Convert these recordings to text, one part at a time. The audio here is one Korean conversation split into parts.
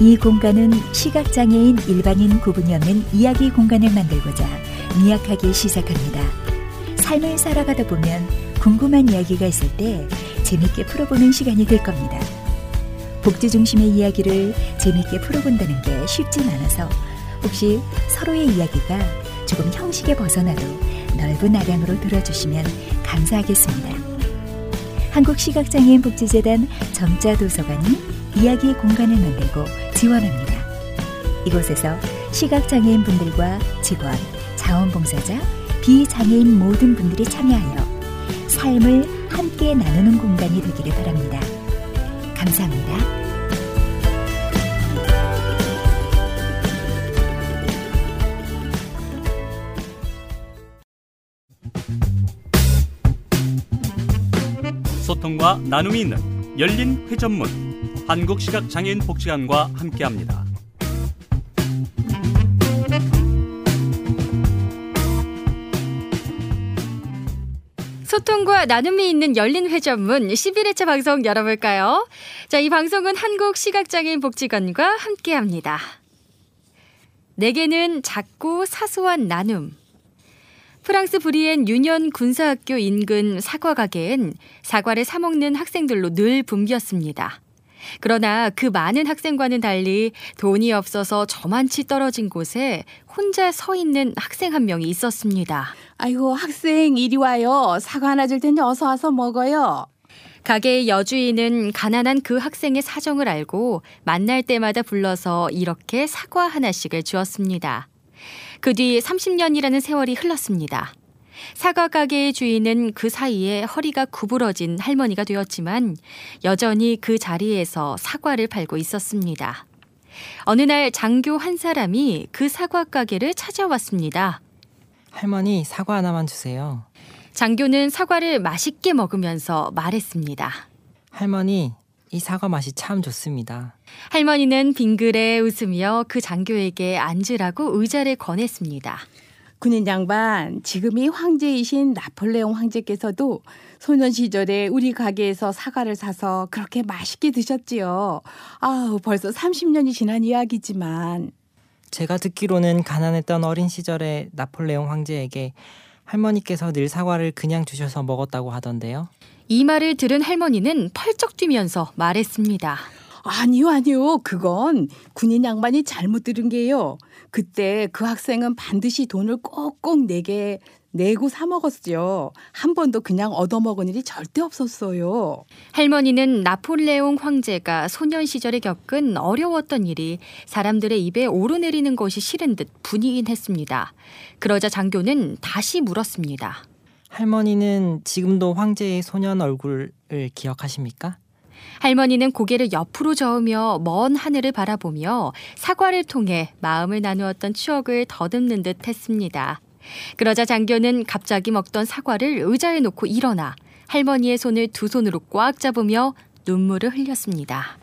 이 공간은 시각장애인 일반인 구분이 없는 이야기 공간을 만들고자 미약하게 시작합니다. 삶을 살아가다 보면 궁금한 이야기가 있을 때 재밌게 풀어보는 시간이 될 겁니다. 복지 중심의 이야기를 재밌게 풀어본다는 게 쉽진 않아서 혹시 서로의 이야기가 조금 형식에 벗어나도 넓은 아량으로 들어주시면 감사하겠습니다. 한국시각장애인 복지재단 점자 도서관이 이야기 공간을 만들고 지원합니다. 이곳에서 시각장애인 분들과 직원, 자원봉사자, 비장애인 모든 분들이 참여하여 삶을 함께 나누는 공간이 되기를 바랍니다. 감사합니다. 소통과 나눔이 있는 열린 회전문 한국시각장애인 복지관과 함께합니다. 소통과 나눔이 있는 열린 회전문 11회차 방송 열어볼까요? 자, 이 방송은 한국시각장애인 복지관과 함께합니다. 내게는 작고 사소한 나눔. 프랑스 브리엔 유년 군사학교 인근 사과 가게엔 사과를 사 먹는 학생들로 늘 붐볐습니다. 그러나 그 많은 학생과는 달리 돈이 없어서 저만치 떨어진 곳에 혼자 서 있는 학생 한 명이 있었습니다. 아이고 학생 이리 와요. 사과 하나 줄 테니 어서 와서 먹어요. 가게의 여주인은 가난한 그 학생의 사정을 알고 만날 때마다 불러서 이렇게 사과 하나씩을 주었습니다. 그 뒤 30년이라는 세월이 흘렀습니다. 사과 가게의 주인은 그 사이에 허리가 구부러진 할머니가 되었지만 여전히 그 자리에서 사과를 팔고 있었습니다. 어느 날 장교 한 사람이 그 사과 가게를 찾아왔습니다. 할머니 사과 하나만 주세요. 장교는 사과를 맛있게 먹으면서 말했습니다. 할머니 이 사과 맛이 참 좋습니다. 할머니는 빙그레 웃으며 그 장교에게 앉으라고 의자를 권했습니다. 군인 양반, 지금이 황제이신 나폴레옹 황제께서도 소년 시절에 우리 가게에서 사과를 사서 그렇게 맛있게 드셨지요. 아우, 벌써 30년이 지난 이야기지만. 제가 듣기로는 가난했던 어린 시절에 나폴레옹 황제에게 할머니께서 늘 사과를 그냥 주셔서 먹었다고 하던데요. 이 말을 들은 할머니는 펄쩍 뛰면서 말했습니다. 아니요, 아니요. 그건 군인 양반이 잘못 들은 게요. 그때 그 학생은 반드시 돈을 꼭꼭 내게 내고 사 먹었죠. 한 번도 그냥 얻어먹은 일이 절대 없었어요. 할머니는 나폴레옹 황제가 소년 시절에 겪은 어려웠던 일이 사람들의 입에 오르내리는 것이 싫은 듯 분이긴 했습니다. 그러자 장교는 다시 물었습니다. 할머니는 지금도 황제의 소년 얼굴을 기억하십니까? 할머니는 고개를 옆으로 저으며 먼 하늘을 바라보며 사과를 통해 마음을 나누었던 추억을 더듬는 듯 했습니다. 그러자 장교는 갑자기 먹던 사과를 의자에 놓고 일어나 할머니의 손을 두 손으로 꽉 잡으며 눈물을 흘렸습니다.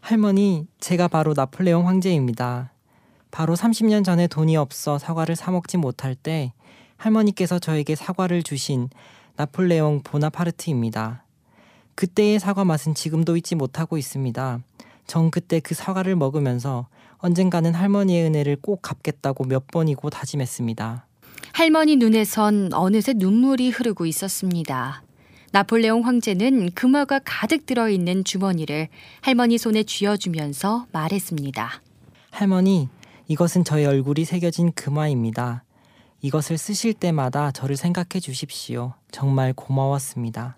할머니, 제가 바로 나폴레옹 황제입니다. 바로 30년 전에 돈이 없어 사과를 사 먹지 못할 때 할머니께서 저에게 사과를 주신 나폴레옹 보나파르트입니다. 그때의 사과 맛은 지금도 잊지 못하고 있습니다. 전 그때 그 사과를 먹으면서 언젠가는 할머니의 은혜를 꼭 갚겠다고 몇 번이고 다짐했습니다. 할머니 눈에선 어느새 눈물이 흐르고 있었습니다. 나폴레옹 황제는 금화가 가득 들어있는 주머니를 할머니 손에 쥐어주면서 말했습니다. 할머니, 이것은 저의 얼굴이 새겨진 금화입니다. 이것을 쓰실 때마다 저를 생각해 주십시오. 정말 고마웠습니다.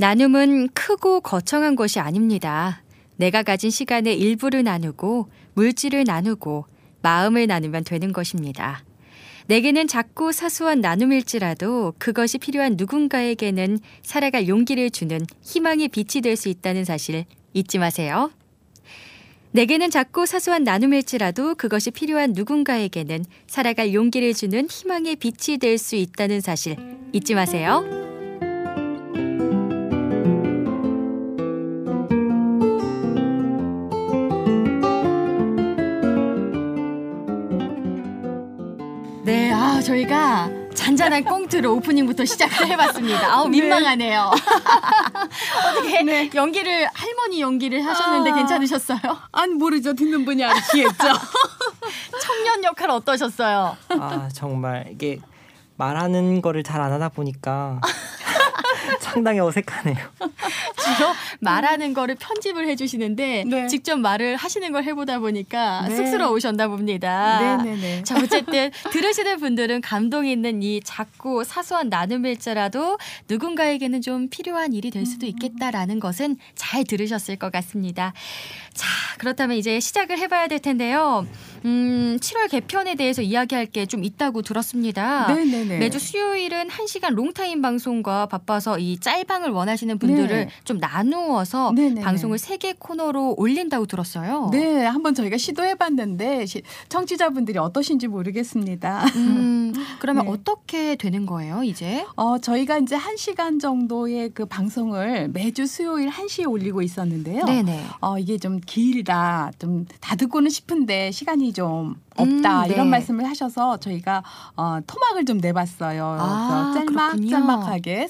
나눔은 크고 거창한 것이 아닙니다. 내가 가진 시간의 일부를 나누고 물질을 나누고 마음을 나누면 되는 것입니다. 내게는 작고 사소한 나눔일지라도 그것이 필요한 누군가에게는 살아갈 용기를 주는 희망의 빛이 될 수 있다는 사실 잊지 마세요. 내게는 작고 사소한 나눔일지라도 그것이 필요한 누군가에게는 살아갈 용기를 주는 희망의 빛이 될 수 있다는 사실 잊지 마세요. 저희가 잔잔한 꽁트로 오프닝부터 시작을 해봤습니다. 아우 민망하네요. 어떻게 연기를 할머니 할머니 연기를 하셨는데 아. 괜찮으셨어요? 안 모르죠. 듣는 분이 아시겠죠. 청년 역할 어떠셨어요? 아 정말 이게 말하는 거를 잘 안 하다 보니까 상당히 어색하네요. 주로 말하는 거를 편집을 해주시는데 네. 직접 말을 하시는 걸 해보다 보니까 네. 쑥스러우셨나 봅니다. 네네네. 자 어쨌든 들으시는 분들은 감동 있는 이 작고 사소한 나눔일자라도 누군가에게는 좀 필요한 일이 될 수도 있겠다라는 것은 잘 들으셨을 것 같습니다. 자 그렇다면 이제 시작을 해봐야 될 텐데요. 음 7월 개편에 대해서 이야기할 게 좀 있다고 들었습니다. 네네네. 매주 수요일은 1시간 롱타임 방송과 바빠서 이 짤방을 원하시는 분들을 네. 좀 나누어서 네네네. 방송을 세개 코너로 올린다고 들었어요. 네, 한번 저희가 시도해봤는데 시- 청취자분들이 어떠신지 모르겠습니다. 음, 그러면 네. 어떻게 되는 거예요, 이제? 어, 저희가 이제 한 시간 정도의 그 방송을 매주 수요일 1시에 올리고 있었는데요. 네네. 어, 이게 좀 길다. 좀 다 듣고는 싶은데 시간이 좀 없다. 음, 네. 이런 말씀을 하셔서 저희가 어, 토막을 좀 내봤어요. 아, 그래서 짤막 그렇군요. 짤막하게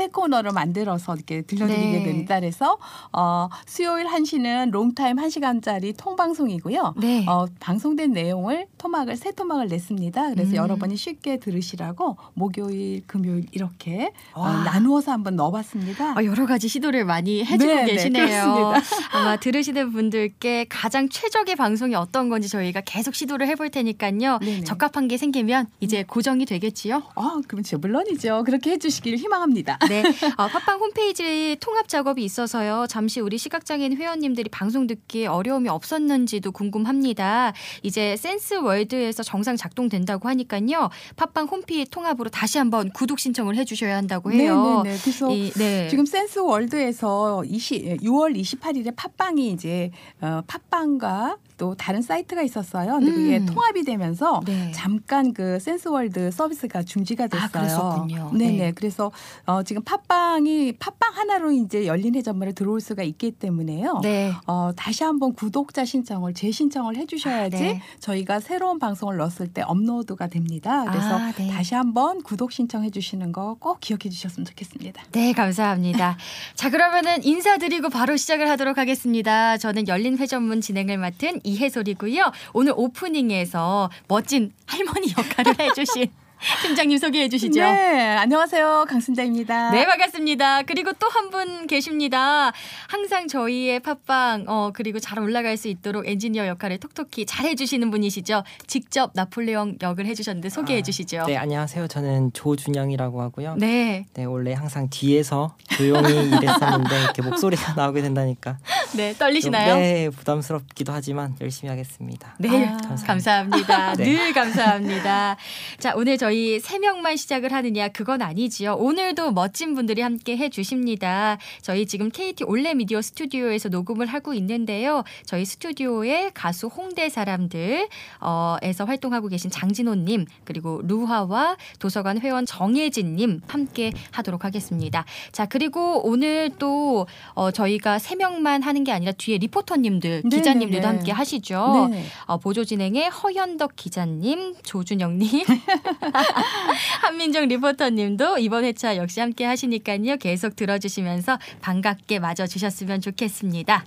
새 코너를 만들어서 이렇게 들려드리게 네. 됩니다. 그래서 어, 수요일 1시는 롱타임 1시간짜리 통방송이고요. 네. 어, 방송된 내용을 토막을 새 토막을 냈습니다. 그래서 음. 여러분이 쉽게 들으시라고 목요일, 금요일 이렇게 어, 와. 나누어서 한번 넣어봤습니다. 어, 여러 가지 시도를 많이 해주고 네, 네, 계시네요. 아마 들으시는 분들께 가장 최적의 방송이 어떤 건지 저희가 계속 시도를 해볼 테니까요. 네네. 적합한 게 생기면 이제 고정이 되겠지요. 아, 그럼 제 물론이죠. 그렇게 해주시길 희망합니다. 네, 어, 팟빵 홈페이지 통합 작업이 있어서요. 잠시 우리 시각장애인 회원님들이 방송 듣기에 어려움이 없었는지도 궁금합니다. 이제 센스 월드에서 정상 작동된다고 하니까요. 팟빵 홈페이지 통합으로 다시 한번 구독 신청을 해주셔야 한다고 해요. 네네네. 그래서 이, 네. 지금 센스 월드에서 20, 6월 28일에 팟빵이 이제 어, 팟빵과 또 다른 사이트가 있었어요. 근데 그게 음. 통합이 되면서 네. 잠깐 그 센스월드 서비스가 중지가 됐어요. 아. 네네. 네. 그래서 어, 지금 팟빵이 팟빵 하나로 이제 열린 회전문에 들어올 수가 있기 때문에요. 네. 어, 다시 한번 구독자 신청을 재신청을 해주셔야지 아, 네. 저희가 새로운 방송을 넣었을 때 업로드가 됩니다. 그래서 아, 네. 다시 한번 구독 신청해 주시는 거 꼭 기억해 주셨으면 좋겠습니다. 네, 감사합니다. 자, 그러면은 인사드리고 바로 시작을 하도록 하겠습니다. 저는 열린 회전문 진행을 맡은 이혜솔이고요. 오늘 오프닝에서 멋진 할머니 역할을 해주신 팀장님 소개해 주시죠. 네, 안녕하세요. 강순자입니다. 네, 반갑습니다. 그리고 또 한 분 계십니다. 항상 저희의 팟빵, 어, 그리고 잘 올라갈 수 있도록 엔지니어 역할을 톡톡히 잘 해주시는 분이시죠. 직접 나폴레옹 역을 해주셨는데 소개해 아, 주시죠. 네 안녕하세요. 저는 조준영이라고 하고요. 네. 네 원래 항상 뒤에서 조용히 일했었는데 이렇게 목소리가 나오게 된다니까 네, 좀, 떨리시나요? 네 부담스럽기도 하지만 열심히 하겠습니다. 네, 아, 감사합니다. 네. 늘 감사합니다. 자, 오늘 저희 세 명만 시작을 하느냐 그건 아니지요. 오늘도 멋진 분들이 함께 해주십니다. 저희 지금 KT 올레 미디어 스튜디오에서 녹음을 하고 있는데요. 저희 스튜디오에 가수 홍대 사람들 어, 에서 활동하고 계신 장진호님 그리고 루하와 도서관 회원 정혜진님 함께 하도록 하겠습니다. 자, 그리고 오늘 또 어, 저희가 세 명만 하는 게 아니라 뒤에 리포터님들, 네, 기자님들도 네, 네. 함께 하시죠. 네. 어, 보조 진행의 허현덕 기자님, 조준영님, 한민정 리포터님도 이번 회차 역시 함께 하시니까요. 계속 들어주시면서 반갑게 맞아 주셨으면 좋겠습니다.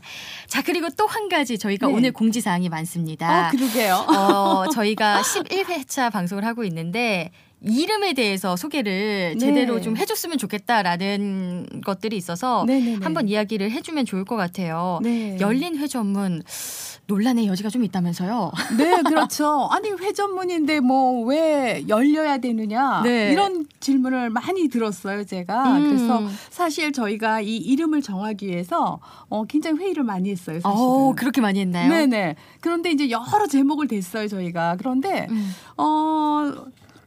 자, 그리고 또 한 가지 저희가 네. 오늘 공지사항이 많습니다. 아, 그러게요. 어, 저희가 11회차 방송을 하고 있는데 이름에 대해서 소개를 네. 제대로 좀 해줬으면 좋겠다라는 것들이 있어서 네네네. 한번 이야기를 해주면 좋을 것 같아요. 네. 열린 회전문 논란의 여지가 좀 있다면서요? 네, 그렇죠. 아니 회전문인데 뭐 왜 열려야 되느냐 네. 이런 질문을 많이 들었어요, 제가. 음. 그래서 사실 저희가 이 이름을 정하기 위해서 어, 굉장히 회의를 많이 했어요, 사실은. 어, 그렇게 많이 했나요? 네네. 그런데 이제 여러 제목을 댔어요, 저희가. 그런데 음. 어.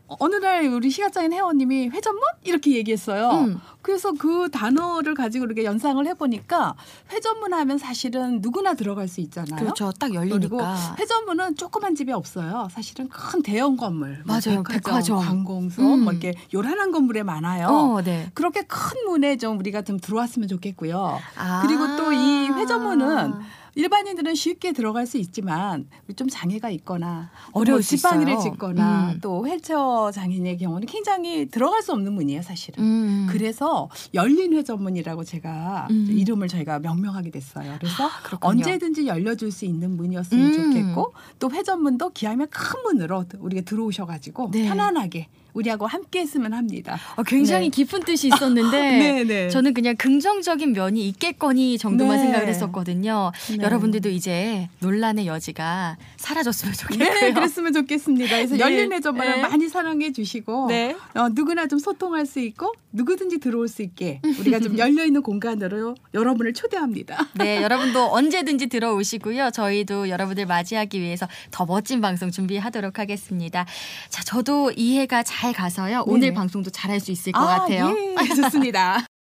어느 날 우리 시각장애인 회원님이 회전문 이렇게 얘기했어요. 음. 그래서 그 단어를 가지고 이렇게 연상을 해보니까 회전문 하면 사실은 누구나 들어갈 수 있잖아요. 그렇죠. 딱 그리고 열리니까. 회전문은 조그만 집에 없어요. 사실은 큰 대형 건물, 뭐 맞아요. 백화점. 관공서, 음. 뭐 이렇게 요란한 건물에 많아요. 어, 네. 그렇게 큰 문에 좀 우리가 좀 들어왔으면 좋겠고요. 아. 그리고 또 이 회전문은 일반인들은 쉽게 들어갈 수 있지만 좀 장애가 있거나 어려울 뭐수 지팡이를. 짚거나 음. 또 휠체어 장애인의 경우는 굉장히 들어갈 수 없는 문이에요, 사실은. 음. 그래서 열린 회전문이라고 제가 음. 이름을 저희가 명명하게 됐어요. 그래서 그렇군요. 언제든지 열려줄 수 있는 문이었으면 음. 좋겠고 또 회전문도 기하면 큰 문으로 우리가 들어오셔가지고 네. 편안하게 우리하고 함께 했으면 합니다. 어, 굉장히 네. 깊은 뜻이 있었는데 네, 네. 저는 그냥 긍정적인 면이 있겠거니 정도만 네. 생각을 했었거든요. 네. 여러분들도 이제 논란의 여지가 사라졌으면 좋겠고요. 네, 그랬으면 좋겠습니다. 그래서 네. 열린 네. 많이 사랑해 주시고 네. 어, 누구나 좀 소통할 수 있고 누구든지 들어올 수 있게 우리가 좀 열려 있는 공간으로 여러분을 초대합니다. 네, 여러분도 언제든지 들어오시고요. 저희도 여러분들 맞이하기 위해서 더 멋진 방송 준비하도록 하겠습니다. 자, 저도 이해가 잘 가서요. 오늘 네네. 방송도 잘할 수 있을 것 같아요. 예, 좋습니다.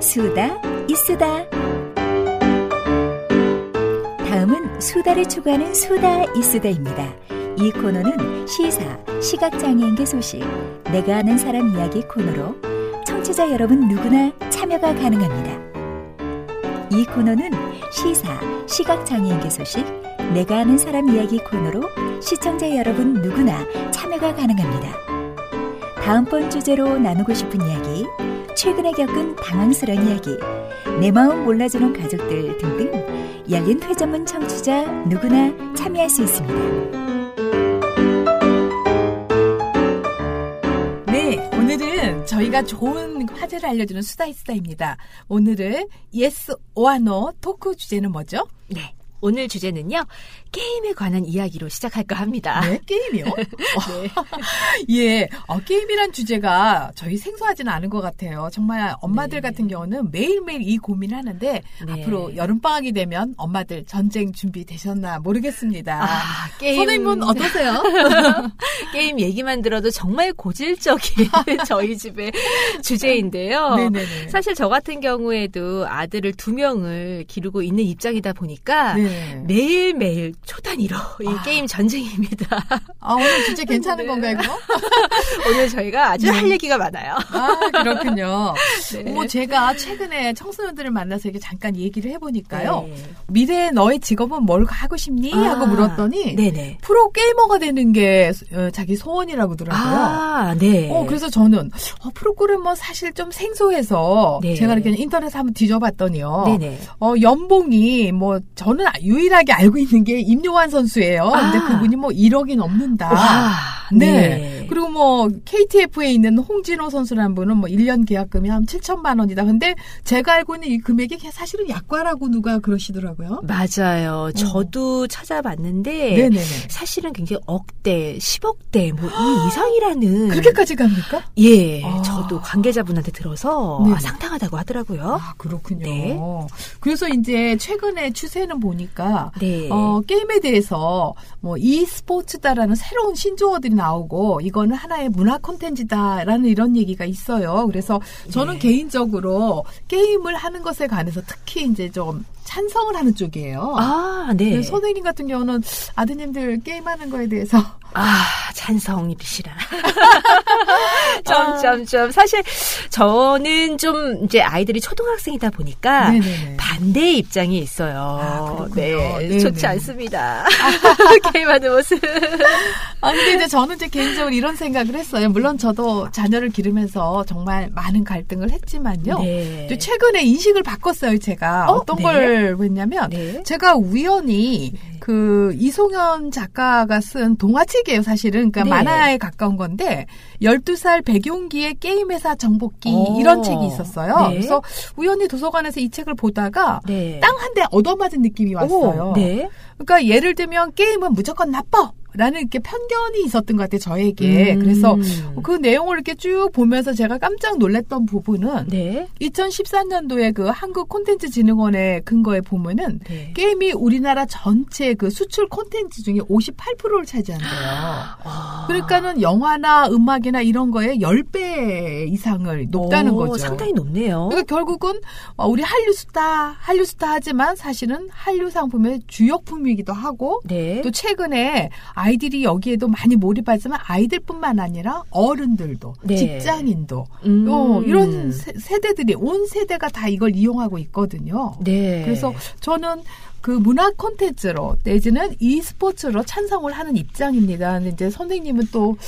수다 이수다 다음은 수다를 추구하는 수다 이수다입니다. 이 코너는 시사, 시각장애인계 소식, 내가 아는 사람 이야기 코너로 청취자 여러분 누구나 참여가 가능합니다. 이 코너는 시사, 시각장애인계 소식, 내가 아는 사람 이야기 코너로 시청자 여러분 누구나 참여가 가능합니다. 다음번 주제로 나누고 싶은 이야기, 최근에 겪은 당황스러운 이야기, 내 마음 몰라주는 가족들 등등 열린 회전문 청취자 누구나 참여할 수 있습니다. 네, 오늘은 저희가 좋은 화제를 알려주는 수다이스다입니다. 오늘은 yes or no 토크 주제는 뭐죠? 네. 오늘 주제는요, 게임에 관한 이야기로 시작할까 합니다. 네, 게임이요? 네. 예, 어, 게임이란 주제가 저희 생소하지는 않은 것 같아요. 정말 엄마들 네. 같은 경우는 매일매일 이 고민을 하는데 네. 앞으로 여름방학이 되면 엄마들 전쟁 준비되셨나 모르겠습니다. 아, 게임. 선생님은 어떠세요? 게임 얘기만 들어도 정말 고질적인 저희 집의 주제인데요. 네네네. 사실 저 같은 경우에도 아들을 두 명을 기르고 있는 입장이다 보니까 네. 매일매일 초단위로 이 아. 게임 전쟁입니다. 아, 오늘 주제 괜찮은 네. 건가요, 그거? 오늘 저희가 아주 네. 할 얘기가 많아요. 아, 그렇군요. 네. 뭐 제가 최근에 청소년들을 만나서 이렇게 잠깐 얘기를 해보니까요. 네. 미래의 너의 직업은 뭘 하고 싶니? 하고 아, 물었더니 네네. 프로 게이머가 되는 게 어, 자기 소원이라고 그러더라고요. 아, 네. 어, 그래서 저는 어, 프로그래머 사실 좀 생소해서 네. 제가 이렇게 인터넷 한번 뒤져봤더니요. 네네. 어, 연봉이 뭐 저는 유일하게 알고 있는 게 임요환 선수예요. 근데 아. 그분이 뭐 1억이 넘는다. 와, 네. 그리고 뭐 KTF에 있는 홍진호 선수라는 분은 뭐 1년 계약금이 한 7천만 원이다. 근데 제가 알고 있는 이 금액이 사실은 약과라고 누가 그러시더라고요. 맞아요. 저도 찾아봤는데 어. 네네네. 사실은 굉장히 억대, 10억대 뭐 이 이상이라는 그렇게까지 갑니까? 예, 아. 저도 관계자분한테 들어서. 아, 상당하다고 하더라고요. 아, 그렇군요. 네. 그래서 이제 최근에 추세는 보니까 네. 어, 게임에 대해서 뭐 e스포츠다라는 새로운 신조어들이 나오고 이거는 하나의 문화 콘텐츠다라는 이런 얘기가 있어요. 그래서 저는 네. 개인적으로 게임을 하는 것에 관해서 특히 이제 좀 찬성을 하는 쪽이에요. 아, 네. 선생님 같은 경우는 아드님들 게임하는 거에 대해서 아, 찬성이시라. 점점점. 사실 저는 좀 이제 아이들이 초등학생이다 보니까 네네네. 반대의 입장이 있어요. 아. 네, 네네. 좋지 않습니다. 게임하는 모습. 아, 근데 이제 저는 이제 개인적으로 이런 생각을 했어요. 물론 저도 자녀를 기르면서 정말 많은 갈등을 했지만요. 네. 또 최근에 인식을 바꿨어요, 제가. 어, 어, 떤 네. 걸 했냐면, 네. 제가 우연히 그 이송현 작가가 쓴 동화책이에요, 사실은. 그러니까 네. 만화에 가까운 건데, 12살 백용기의 게임 회사 정복기 오. 이런 책이 있었어요. 네. 그래서 우연히 도서관에서 이 책을 보다가 네. 땅한 대 얻어맞은 느낌이 왔어요. 오, 네. 그러니까 예를 들면 게임은 무조건 나빠. 라는 이렇게 편견이 있었던 것 같아요, 저에게. 음. 그래서 그 내용을 이렇게 쭉 보면서 제가 깜짝 놀랐던 부분은 네. 2014년도에 그 한국 콘텐츠 진흥원의 근거에 보면은 네. 게임이 우리나라 전체 그 수출 콘텐츠 중에 58%를 차지한대요. 아. 그러니까는 영화나 음악이나 이런 거에 10배 이상을 높다는 오, 거죠. 상당히 높네요. 그러니까 결국은 어, 우리 한류 스타, 한류 스타 하지만 사실은 한류 상품의 주역품이기도 하고 네. 또 최근에 아이들이 여기에도 많이 몰입하지만 아이들뿐만 아니라 어른들도 네. 직장인도 음. 또 이런 세, 세대들이 온 세대가 다 이걸 이용하고 있거든요. 네. 그래서 저는 그 문화 콘텐츠로 내지는 e스포츠로 찬성을 하는 입장입니다. 근데 이제 선생님은 또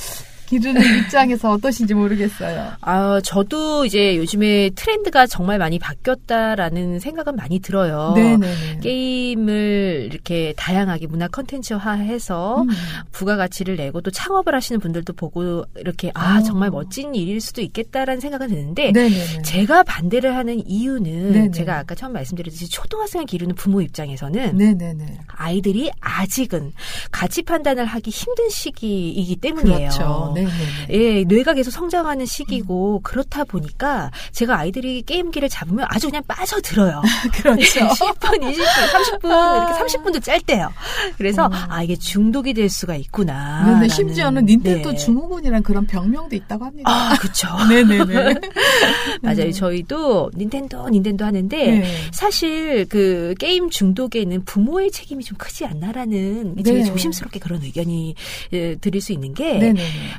기르는 입장에서 어떠신지 모르겠어요. 아, 저도 이제 요즘에 트렌드가 정말 많이 바뀌었다라는 생각은 많이 들어요. 네네네. 게임을 이렇게 다양하게 문화 컨텐츠화해서 음. 부가가치를 내고 또 창업을 하시는 분들도 보고 이렇게 아 아. 정말 멋진 일일 수도 있겠다라는 생각은 드는데 네네네. 제가 반대를 하는 이유는 네네. 제가 아까 처음 말씀드렸듯이 초등학생을 기르는 부모 입장에서는 네네네. 아이들이 아직은 가치 판단을 하기 힘든 시기이기 때문이에요. 그렇죠. 네네네. 예, 뇌가 계속 성장하는 시기고 그렇다 보니까 제가 아이들이 게임기를 잡으면 아주 그냥 빠져들어요. 그렇죠. 10분, 20분, 30분 아. 이렇게 30분도 짧대요. 그래서 어. 아 이게 중독이 될 수가 있구나. 네네. 라는, 심지어는 닌텐도 네. 증후군이란 그런 병명도 있다고 합니다. 아, 그렇죠. 네 네 네. 맞아요. 저희도 닌텐도 닌텐도 하는데 네. 사실 그 게임 중독에는 부모의 책임이 좀 크지 않나라는 네. 조심스럽게 그런 의견이 에, 드릴 수 있는 게.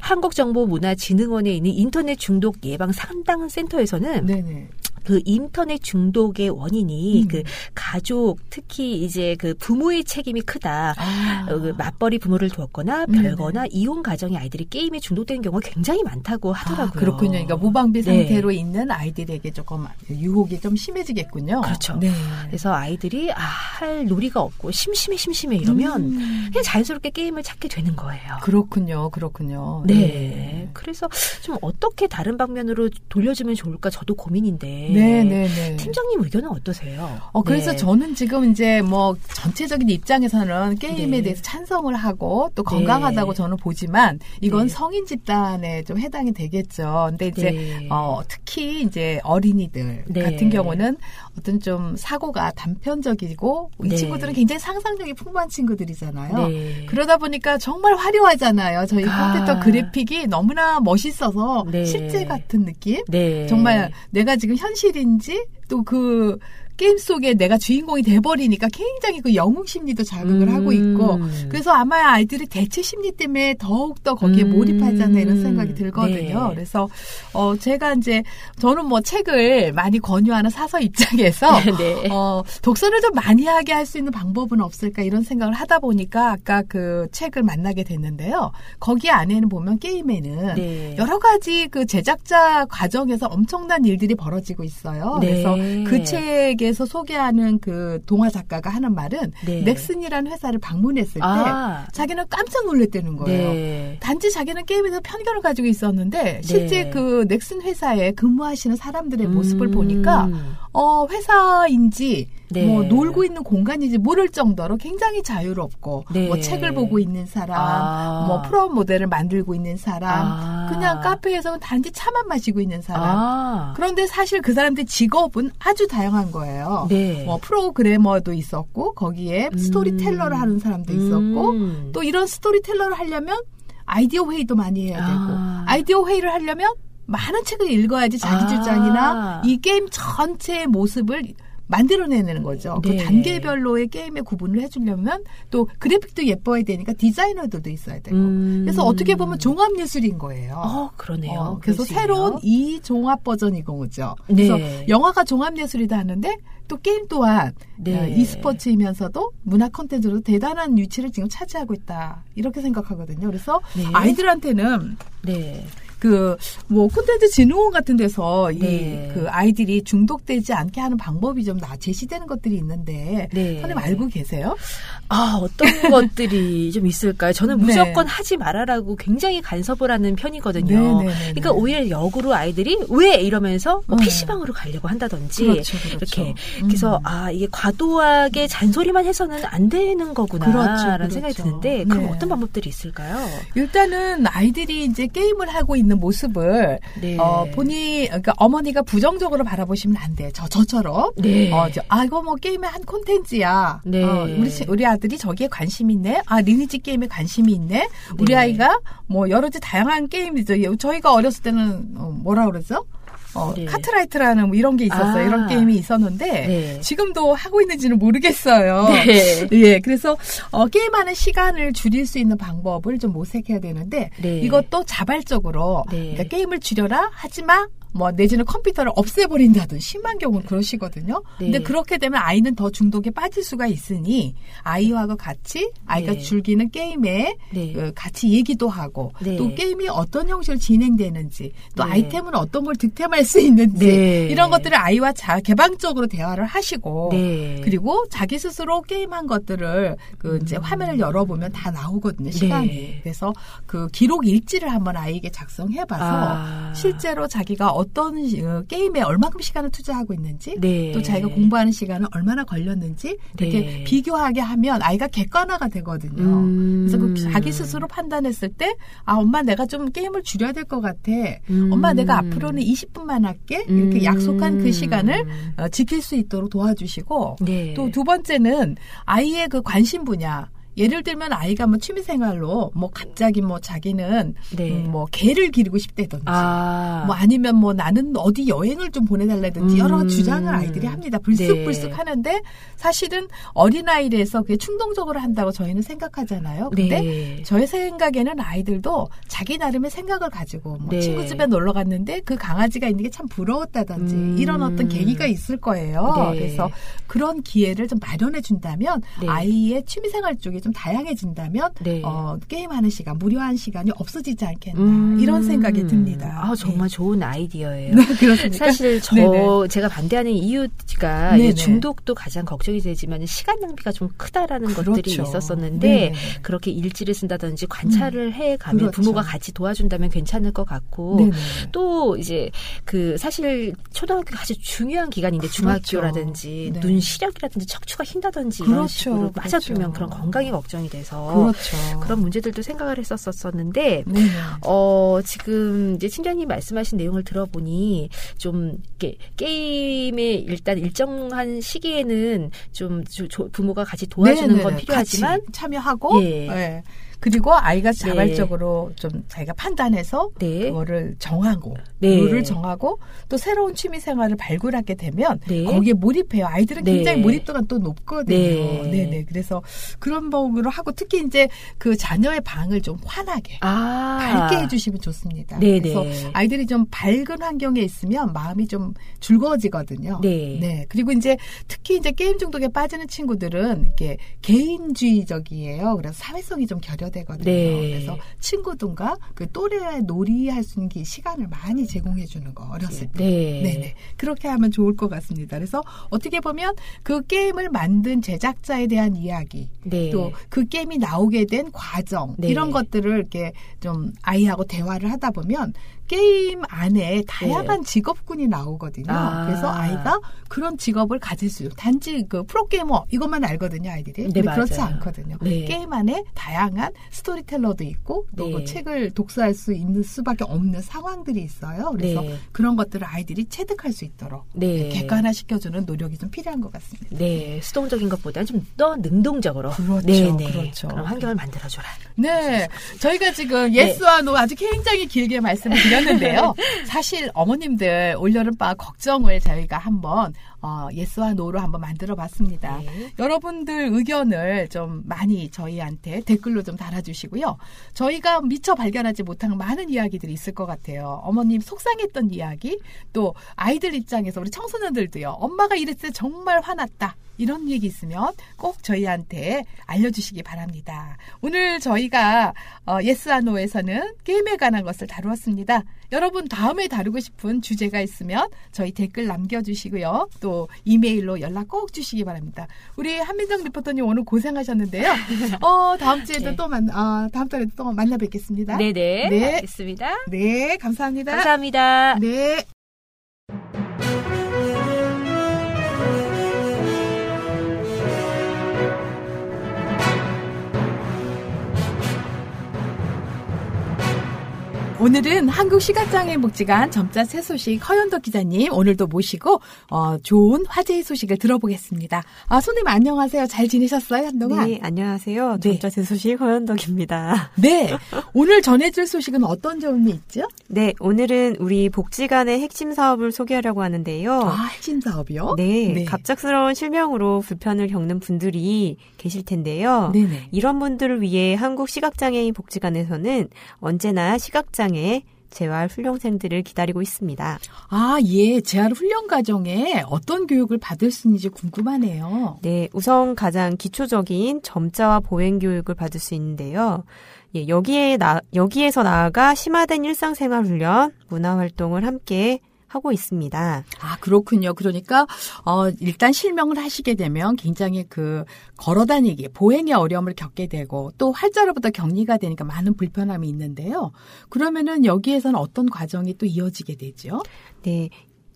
한국정보문화진흥원에 있는 인터넷 중독 예방 상담 센터에서는. 그 인터넷 중독의 원인이 음. 그 가족 특히 이제 그 부모의 책임이 크다. 아. 어, 그 맞벌이 부모를 두었거나 네네. 별거나 이혼 가정의 아이들이 게임에 중독되는 경우가 굉장히 많다고 하더라고요. 아, 그렇군요. 그러니까 무방비 네. 상태로 있는 아이들에게 조금 유혹이 좀 심해지겠군요. 그렇죠. 네. 그래서 아이들이 아, 할 놀이가 없고 심심해 심심해 이러면 음. 그냥 자연스럽게 게임을 찾게 되는 거예요. 그렇군요. 그렇군요. 네. 그래서 좀 어떻게 다른 방면으로 돌려주면 좋을까 저도 고민인데. 네, 네, 네. 팀장님 의견은 어떠세요? 어, 그래서 네. 저는 지금 이제 뭐 전체적인 입장에서는 게임에 네. 대해서 찬성을 하고 또 건강하다고 네. 저는 보지만 이건 네. 성인 집단에 좀 해당이 되겠죠. 근데 이제 네. 어, 특히 이제 어린이들 네. 같은 경우는 어떤 좀 사고가 단편적이고 이 네. 친구들은 굉장히 상상력이 풍부한 친구들이잖아요. 네. 그러다 보니까 정말 화려하잖아요. 저희 아. 컴퓨터 그래픽이 너무나 멋있어서 네. 실제 같은 느낌? 네. 정말 내가 지금 현 실인지 또그 게임 속에 내가 주인공이 돼버리니까 굉장히 그 영웅 심리도 자극을 음. 하고 있고 그래서 아마 아이들이 대체 심리 때문에 더욱더 거기에 음. 몰입하지 않나 이런 생각이 들거든요. 네. 그래서 어 제가 이제 저는 뭐 책을 많이 권유하는 사서 입장에서 네. 어, 독서를 좀 많이 하게 할 수 있는 방법은 없을까 이런 생각을 하다 보니까 아까 그 책을 만나게 됐는데요. 거기 안에는 보면 게임에는 네. 여러 가지 그 제작자 과정에서 엄청난 일들이 벌어지고 있어요. 네. 그래서 그 책에 서 소개하는 그 동화 작가가 하는 말은 네. 넥슨이라는 회사를 방문했을 때 아. 자기는 깜짝 놀랐다는 거예요. 네. 단지 자기는 게임에서 편견을 가지고 있었는데 실제 네. 그 넥슨 회사에 근무하시는 사람들의 모습을 음. 보니까 어 회사인지 네. 뭐 놀고 있는 공간인지 모를 정도로 굉장히 자유롭고 네. 뭐 책을 보고 있는 사람, 아. 뭐 프라모델을 만들고 있는 사람, 아. 그냥 카페에서 단지 차만 마시고 있는 사람. 아. 그런데 사실 그 사람들 직업은 아주 다양한 거예요. 네. 뭐 프로그래머도 있었고 거기에 storyteller를 하는 사람도 있었고 음. 또 이런 storyteller를 하려면 아이디어 회의도 많이 해야 되고 아. 아이디어 회의를 하려면 많은 책을 읽어야지 자기 아. 주장이나 이 게임 전체의 모습을 만들어내는 거죠. 네. 그 단계별로의 게임의 구분을 해주려면 또 그래픽도 예뻐야 되니까 디자이너들도 있어야 되고. 음. 그래서 어떻게 보면 종합 예술인 거예요. 어, 그러네요. 어, 그래서. 새로운 이 종합 버전인 거죠. 네. 그래서 영화가 종합 예술이다 하는데 또 게임 또한 네. 어, e스포츠이면서도 문화 콘텐츠로 대단한 위치를 지금 차지하고 있다. 이렇게 생각하거든요. 그래서 네. 아이들한테는 네. 그 뭐 콘텐츠 진흥원 같은 데서 네. 이그 아이들이 중독되지 않게 하는 방법이 좀 나 제시되는 것들이 있는데 네. 선생님 알고 계세요? 아, 어떤 것들이 좀 있을까요? 저는 네. 무조건 하지 말아라고 굉장히 간섭을 하는 편이거든요. 네, 네, 네, 그러니까 네. 오히려 역으로 아이들이 왜 이러면서 뭐 네. PC방으로 가려고 한다든지 그렇죠, 그렇죠. 이렇게 음. 그래서 아, 이게 과도하게 잔소리만 해서는 안 되는 거구나 그렇죠, 라는 생각이 그렇죠. 드는데 그럼 네. 어떤 방법들이 있을까요? 일단은 아이들이 이제 게임을 하고 있는 모습을 네. 어, 본이 그러니까 어머니가 부정적으로 바라보시면 안 돼. 저 저처럼. 네. 어, 저, 아 이거 뭐 게임의 한 콘텐츠야. 네. 어, 우리 치- 우리 아들이 저기에 관심 있네. 아 리니지 게임에 관심이 있네. 우리 네. 아이가 뭐 여러 가지 다양한 게임 이죠. 예, 저희가 어렸을 때는 어, 뭐라 그러죠? 어, 네. 카트라이더라는 뭐 이런 게 있었어요. 아. 이런 게임이 있었는데 네. 지금도 하고 있는지는 모르겠어요. 네. 예, 그래서 어, 게임하는 시간을 줄일 수 있는 방법을 좀 모색해야 되는데 네. 이것도 자발적으로 네. 그러니까 게임을 줄여라 하지마 뭐 내지는 컴퓨터를 없애버린다든 심한 경우는 그러시거든요. 네. 근데 그렇게 되면 아이는 더 중독에 빠질 수가 있으니 아이와 같이 아이가 네. 즐기는 게임에 네. 그 같이 얘기도 하고 네. 또 게임이 어떤 형식으로 진행되는지 또 네. 아이템은 어떤 걸 득템할 수 있는지 네. 이런 것들을 아이와 자 개방적으로 대화를 하시고 네. 그리고 자기 스스로 게임한 것들을 그 이제 화면을 열어보면 다 나오거든요 시간이 음. 네. 그래서 그 기록 일지를 한번 아이에게 작성해봐서 아. 실제로 자기가 어떤 시- 어, 게임에 얼마큼 시간을 투자하고 있는지 네. 또 자기가 공부하는 시간은 얼마나 걸렸는지 이렇게 네. 비교하게 하면 아이가 객관화가 되거든요. 음. 그래서 그 자기 스스로 판단했을 때, 아, 엄마 내가 좀 게임을 줄여야 될 것 같아. 음. 엄마 내가 앞으로는 20분만 할게. 이렇게 음. 약속한 그 시간을 어, 지킬 수 있도록 도와주시고, 네. 또두 번째는 아이의 그 관심 분야. 예를 들면 아이가 뭐 취미생활로 뭐 갑자기 뭐 자기는 네. 음, 뭐 개를 기르고 싶다든지 아. 뭐 아니면 뭐 나는 어디 여행을 좀 보내달라든지 여러 음. 주장을 아이들이 합니다. 불쑥불쑥 네. 하는데 사실은 어린아이라서 그게 충동적으로 한다고 저희는 생각하잖아요. 근데 네. 저의 생각에는 아이들도 자기 나름의 생각을 가지고 뭐 네. 친구 집에 놀러 갔는데 그 강아지가 있는 게 참 부러웠다든지 음. 이런 어떤 계기가 있을 거예요. 네. 그래서 그런 기회를 좀 마련해 준다면 네. 아이의 취미생활 쪽이 좀 다양해진다면 네. 어, 게임하는 시간, 무료한 시간이 없어지지 않겠나 음. 이런 생각이 듭니다. 아, 정말 네. 좋은 아이디어예요. 네, 그렇습니까? 사실 저 네네. 제가 반대하는 이유가 중독도 가장 걱정이 되지만 시간 낭비가 좀 크다라는 것들이 그렇죠. 있었었는데 네네. 그렇게 일지를 쓴다든지 관찰을 해 가면 그렇죠. 부모가 같이 도와준다면 괜찮을 것 같고 네네. 또 이제 그 사실 초등학교 가 아주 중요한 기간인데 그렇죠. 중학교라든지 네. 눈 시력이라든지 척추가 흰다든지 이런 그렇죠. 식으로 빠져들면 그렇죠. 그런 건강이 걱정이 돼서 그렇죠. 그런 문제들도 생각을 했었었는데 네네. 어, 지금 이제 팀장님 말씀하신 내용을 들어보니 좀 이렇게 게임에 일단 일정한 시기에는 좀 조- 조- 부모가 같이 도와주는 네네네. 건 필요하지만 같이 참여하고 예. 예. 그리고 아이가 자발적으로 좀 자기가 판단해서 네. 그거를 정하고 네. 룰을 정하고 또 새로운 취미 생활을 발굴하게 되면 네. 거기에 몰입해요. 아이들은 네. 굉장히 몰입도가 또 높거든요. 네. 네. 네 그래서 그런 방으로 하고 특히 이제 그 자녀의 방을 좀 환하게 아. 밝게 해주시면 좋습니다. 네네. 그래서 아이들이 좀 밝은 환경에 있으면 마음이 좀 즐거워지거든요. 네. 그리고 이제 특히 이제 게임 중독에 빠지는 친구들은 이게 개인주의적이에요. 그래서 사회성이 좀 결여 되거든요. 네. 그래서 친구들과 그 또래의 놀이할 수 있는 그 시간을 많이 제공해 주는 거 어렸을 때. 네. 네네. 그렇게 하면 좋을 것 같습니다. 그래서 어떻게 보면 그 게임을 만든 제작자에 대한 이야기, 네. 또그 게임이 나오게 된 과정 네. 이런 것들을 이렇게 좀 아이하고 대화를 하다 보면 게임 안에 다양한 직업군이 나오거든요. 네. 아. 그래서 아이가 그런 직업을 가질 수 단지 그 프로게이머 이것만 알거든요, 아이들이. 네, 근데 그렇지 맞아요. 않거든요. 네. 게임 안에 다양한 storyteller도 있고 또 네. 그 책을 독서할 수 있는 수밖에 없는 상황들이 있어요. 그래서 네. 그런 것들을 아이들이 체득할 수 있도록 네. 객관화 시켜주는 노력이 좀 필요한 것 같습니다. 네, 수동적인 것보다는 좀 더 능동적으로 그렇죠, 네, 네. 그렇죠. 그런 환경을 만들어줘라. 네. 저희가 지금 네. yes와 no 아주 굉장히 길게 말씀을 드렸 는데요. 사실 어머님들 올여름방학 걱정을 저희가 한번 어, yes와 no로 한번 만들어 봤습니다. 네. 여러분들 의견을 좀 많이 저희한테 댓글로 좀 달아주시고요. 저희가 미처 발견하지 못한 많은 이야기들이 있을 것 같아요. 어머님 속상했던 이야기, 또 아이들 입장에서 우리 청소년들도요. 엄마가 이랬을 때 정말 화났다. 이런 얘기 있으면 꼭 저희한테 알려주시기 바랍니다. 오늘 저희가 어, yes or no에서는 게임에 관한 것을 다루었습니다. 여러분 다음에 다루고 싶은 주제가 있으면 저희 댓글 남겨주시고요. 또 이메일로 연락 꼭 주시기 바랍니다. 우리 한민정 리포터님 오늘 고생하셨는데요. 어, 다음 주에도 네. 또 만, 어, 다음 달에도 또 만나 뵙겠습니다. 네네. 네. 알겠습니다. 네, 감사합니다. 감사합니다. 네. 오늘은 한국 시각장애인 복지관 점자 새 소식 허연덕 기자님 오늘도 모시고 어, 좋은 화제의 소식을 들어보겠습니다. 아, 손님 안녕하세요. 잘 지내셨어요 한동안? 네, 안녕하세요. 네. 점자 새 소식 허연덕입니다. 네. 오늘 전해줄 소식은 어떤 점이 있죠? 네, 오늘은 우리 복지관의 핵심 사업을 소개하려고 하는데요. 아, 핵심 사업이요? 네, 네. 갑작스러운 실명으로 불편을 겪는 분들이 계실 텐데요. 네네. 이런 분들을 위해 한국 시각장애인 복지관에서는 언제나 시각장애 재활 훈련생들을 기다리고 있습니다. 아, 예. 재활 훈련 과정에 어떤 교육을 받을 수 있는지 궁금하네요. 네, 우선 가장 기초적인 점자와 보행 교육을 받을 수 있는데요. 예, 여기에 나, 여기에서 나아가 심화된 일상생활 훈련, 문화 활동을 함께 하고 있습니다. 아, 그렇군요. 그러니까, 어, 일단 실명을 하시게 되면 굉장히 그, 걸어 다니기, 보행의 어려움을 겪게 되고, 또 활자로부터 격리가 되니까 많은 불편함이 있는데요. 그러면은 여기에서는 어떤 과정이 또 이어지게 되죠? 네.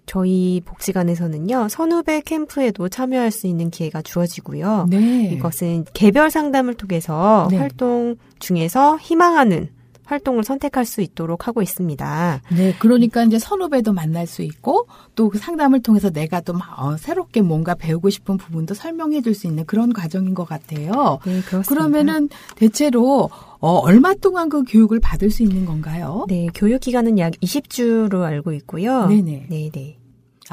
저희 복지관에서는요, 선후배 캠프에도 참여할 수 있는 기회가 주어지고요. 네. 이것은 개별 상담을 통해서 네. 활동 중에서 희망하는 활동을 선택할 수 있도록 하고 있습니다. 네, 그러니까 이제 선후배도 만날 수 있고 또 그 상담을 통해서 내가 또 막, 어, 새롭게 뭔가 배우고 싶은 부분도 설명해 줄 수 있는 그런 과정인 것 같아요. 네, 그렇습니다. 그러면은 대체로 어, 얼마 동안 그 교육을 받을 수 있는 건가요? 네, 교육 기간은 약 20주로 알고 있고요. 네네. 네, 네.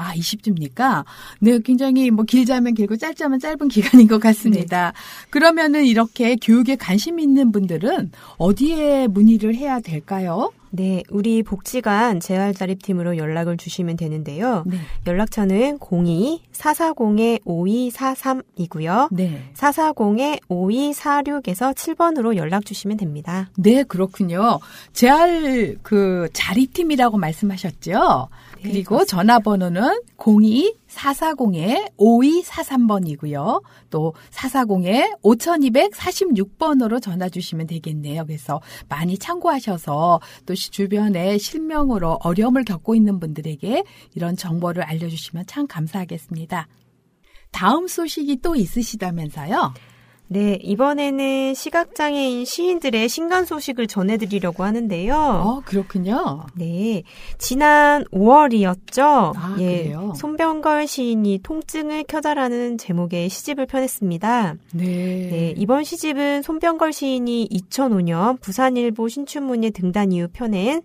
아, 20주입니까? 네, 굉장히 뭐 길자면 길고 짧자면 짧은 기간인 것 같습니다. 그러면은 이렇게 교육에 관심 있는 분들은 어디에 문의를 해야 될까요? 네, 우리 복지관 재활자립팀으로 연락을 주시면 되는데요. 네. 연락처는 02-440-5243이고요. 네. 440-5246에서 7번으로 연락 주시면 됩니다. 네, 그렇군요. 재활 그 자립팀이라고 말씀하셨죠? 네, 그리고 전화번호는 02-440-5243번이고요. 또 440-5246번으로 전화 주시면 되겠네요. 그래서 많이 참고하셔서 또 시- 주변에 실명으로 어려움을 겪고 있는 분들에게 이런 정보를 알려주시면 참 감사하겠습니다. 다음 소식이 또 있으시다면서요? 네, 이번에는 시각장애인 시인들의 신간 소식을 전해드리려고 하는데요. 어, 그렇군요. 네, 지난 5월이었죠. 아, 예, 그래요? 손병걸 시인이 통증을 켜자라는 제목의 시집을 펴냈습니다. 네. 네, 이번 시집은 손병걸 시인이 2005년 부산일보 신춘문예 등단 이후 펴낸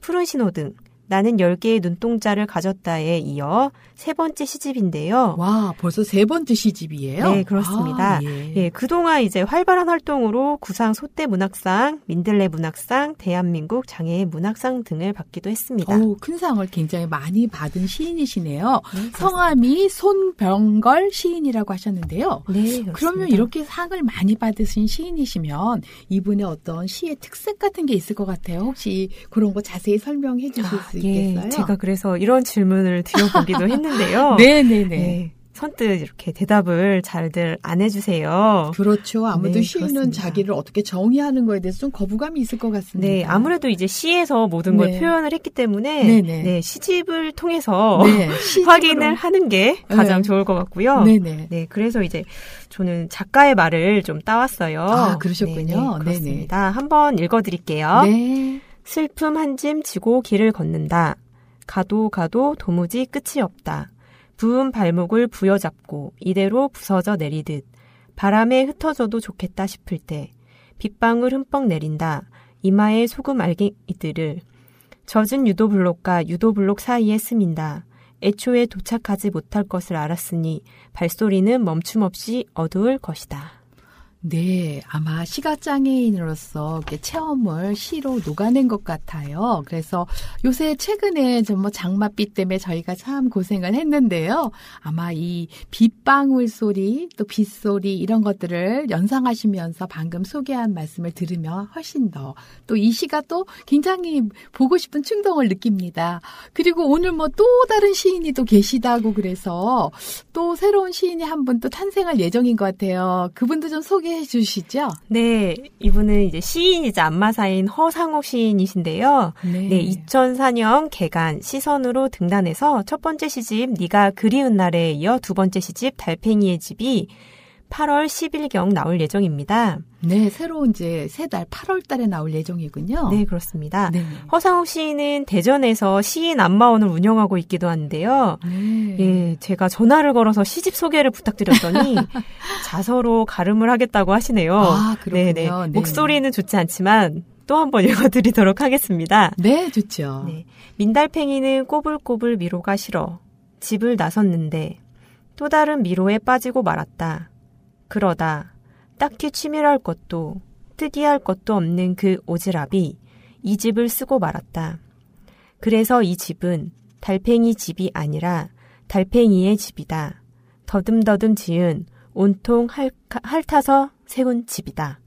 푸른 신호등, 나는 10개의 눈동자를 가졌다에 이어 세 번째 시집인데요. 와, 벌써 세 번째 시집이에요? 네, 그렇습니다. 아, 예. 예, 그동안 이제 활발한 활동으로 구상 소대 문학상, 민들레 문학상, 대한민국 장애인 문학상 등을 받기도 했습니다. 어우, 큰 상을 굉장히 많이 받은 시인이시네요. 네, 성함이 손병걸 시인이라고 하셨는데요. 네, 그렇습니다. 그러면 이렇게 상을 많이 받으신 시인이시면 이분의 어떤 시의 특색 같은 게 있을 것 같아요. 혹시 그런 거 자세히 설명해 주실 아, 수 예, 있겠어요? 제가 그래서 이런 질문을 드려보기도 했는데요. 네네네. 네, 선뜻 이렇게 대답을 잘들 안 해주세요. 그렇죠. 아무래도 네, 시인은 그렇습니다. 자기를 어떻게 정의하는 거에 대해서 좀 거부감이 있을 것 같습니다. 네, 아무래도 이제 시에서 모든 걸 네. 표현을 했기 때문에 네네. 네, 시집을 통해서 네, 확인을 하는 게 가장 네. 좋을 것 같고요. 네네. 네, 그래서 이제 저는 작가의 말을 좀 따왔어요. 아, 그러셨군요. 네, 네. 그렇습니다. 한번 읽어드릴게요. 네. 슬픔 한 짐 지고 길을 걷는다. 가도 가도 도무지 끝이 없다. 부은 발목을 부여잡고 이대로 부서져 내리듯 바람에 흩어져도 좋겠다 싶을 때 빗방울 흠뻑 내린다. 이마에 소금 알갱이들을 젖은 유도블록과 유도블록 사이에 스민다. 애초에 도착하지 못할 것을 알았으니 발소리는 멈춤 없이 어두울 것이다. 네, 아마 시각장애인으로서 체험을 시로 녹아낸 것 같아요. 그래서 요새 최근에 좀뭐 장맛비 때문에 저희가 참 고생을 했는데요. 아마 이 빗방울 소리, 또 빗소리 이런 것들을 연상하시면서 방금 소개한 말씀을 들으면 훨씬 더 또 이 시가 또 굉장히 보고 싶은 충동을 느낍니다. 그리고 오늘 뭐 또 다른 시인이 또 계시다고 그래서 또 새로운 시인이 한 분 또 탄생할 예정인 것 같아요. 그분도 좀 소개 해 주시죠. 네, 이분은 이제 시인이자 안마사인 허상옥 시인이신데요. 네, 2004년 개간 시선으로 등단해서 첫 번째 시집 네가 그리운 날에 이어 두 번째 시집 달팽이의 집이 8월 10일경 나올 예정입니다. 네, 새로 이제 세 달 8월 달에 나올 예정이군요. 네, 그렇습니다. 네. 허상욱 시인은 대전에서 시인 안마원을 운영하고 있기도 한데요. 네. 예, 제가 전화를 걸어서 시집 소개를 부탁드렸더니 자서로 가름을 하겠다고 하시네요. 아, 그렇군요. 네네. 네. 목소리는 좋지 않지만 또한번 읽어드리도록 하겠습니다. 네, 좋죠. 네. 민달팽이는 꼬불꼬불 미로가 싫어. 집을 나섰는데 또 다른 미로에 빠지고 말았다. 그러다 딱히 취미랄 것도 특이할 것도 없는 그 오지랖이 이 집을 쓰고 말았다. 그래서 이 집은 달팽이 집이 아니라 달팽이의 집이다. 더듬더듬 지은 온통 핥, 핥아서 세운 집이다.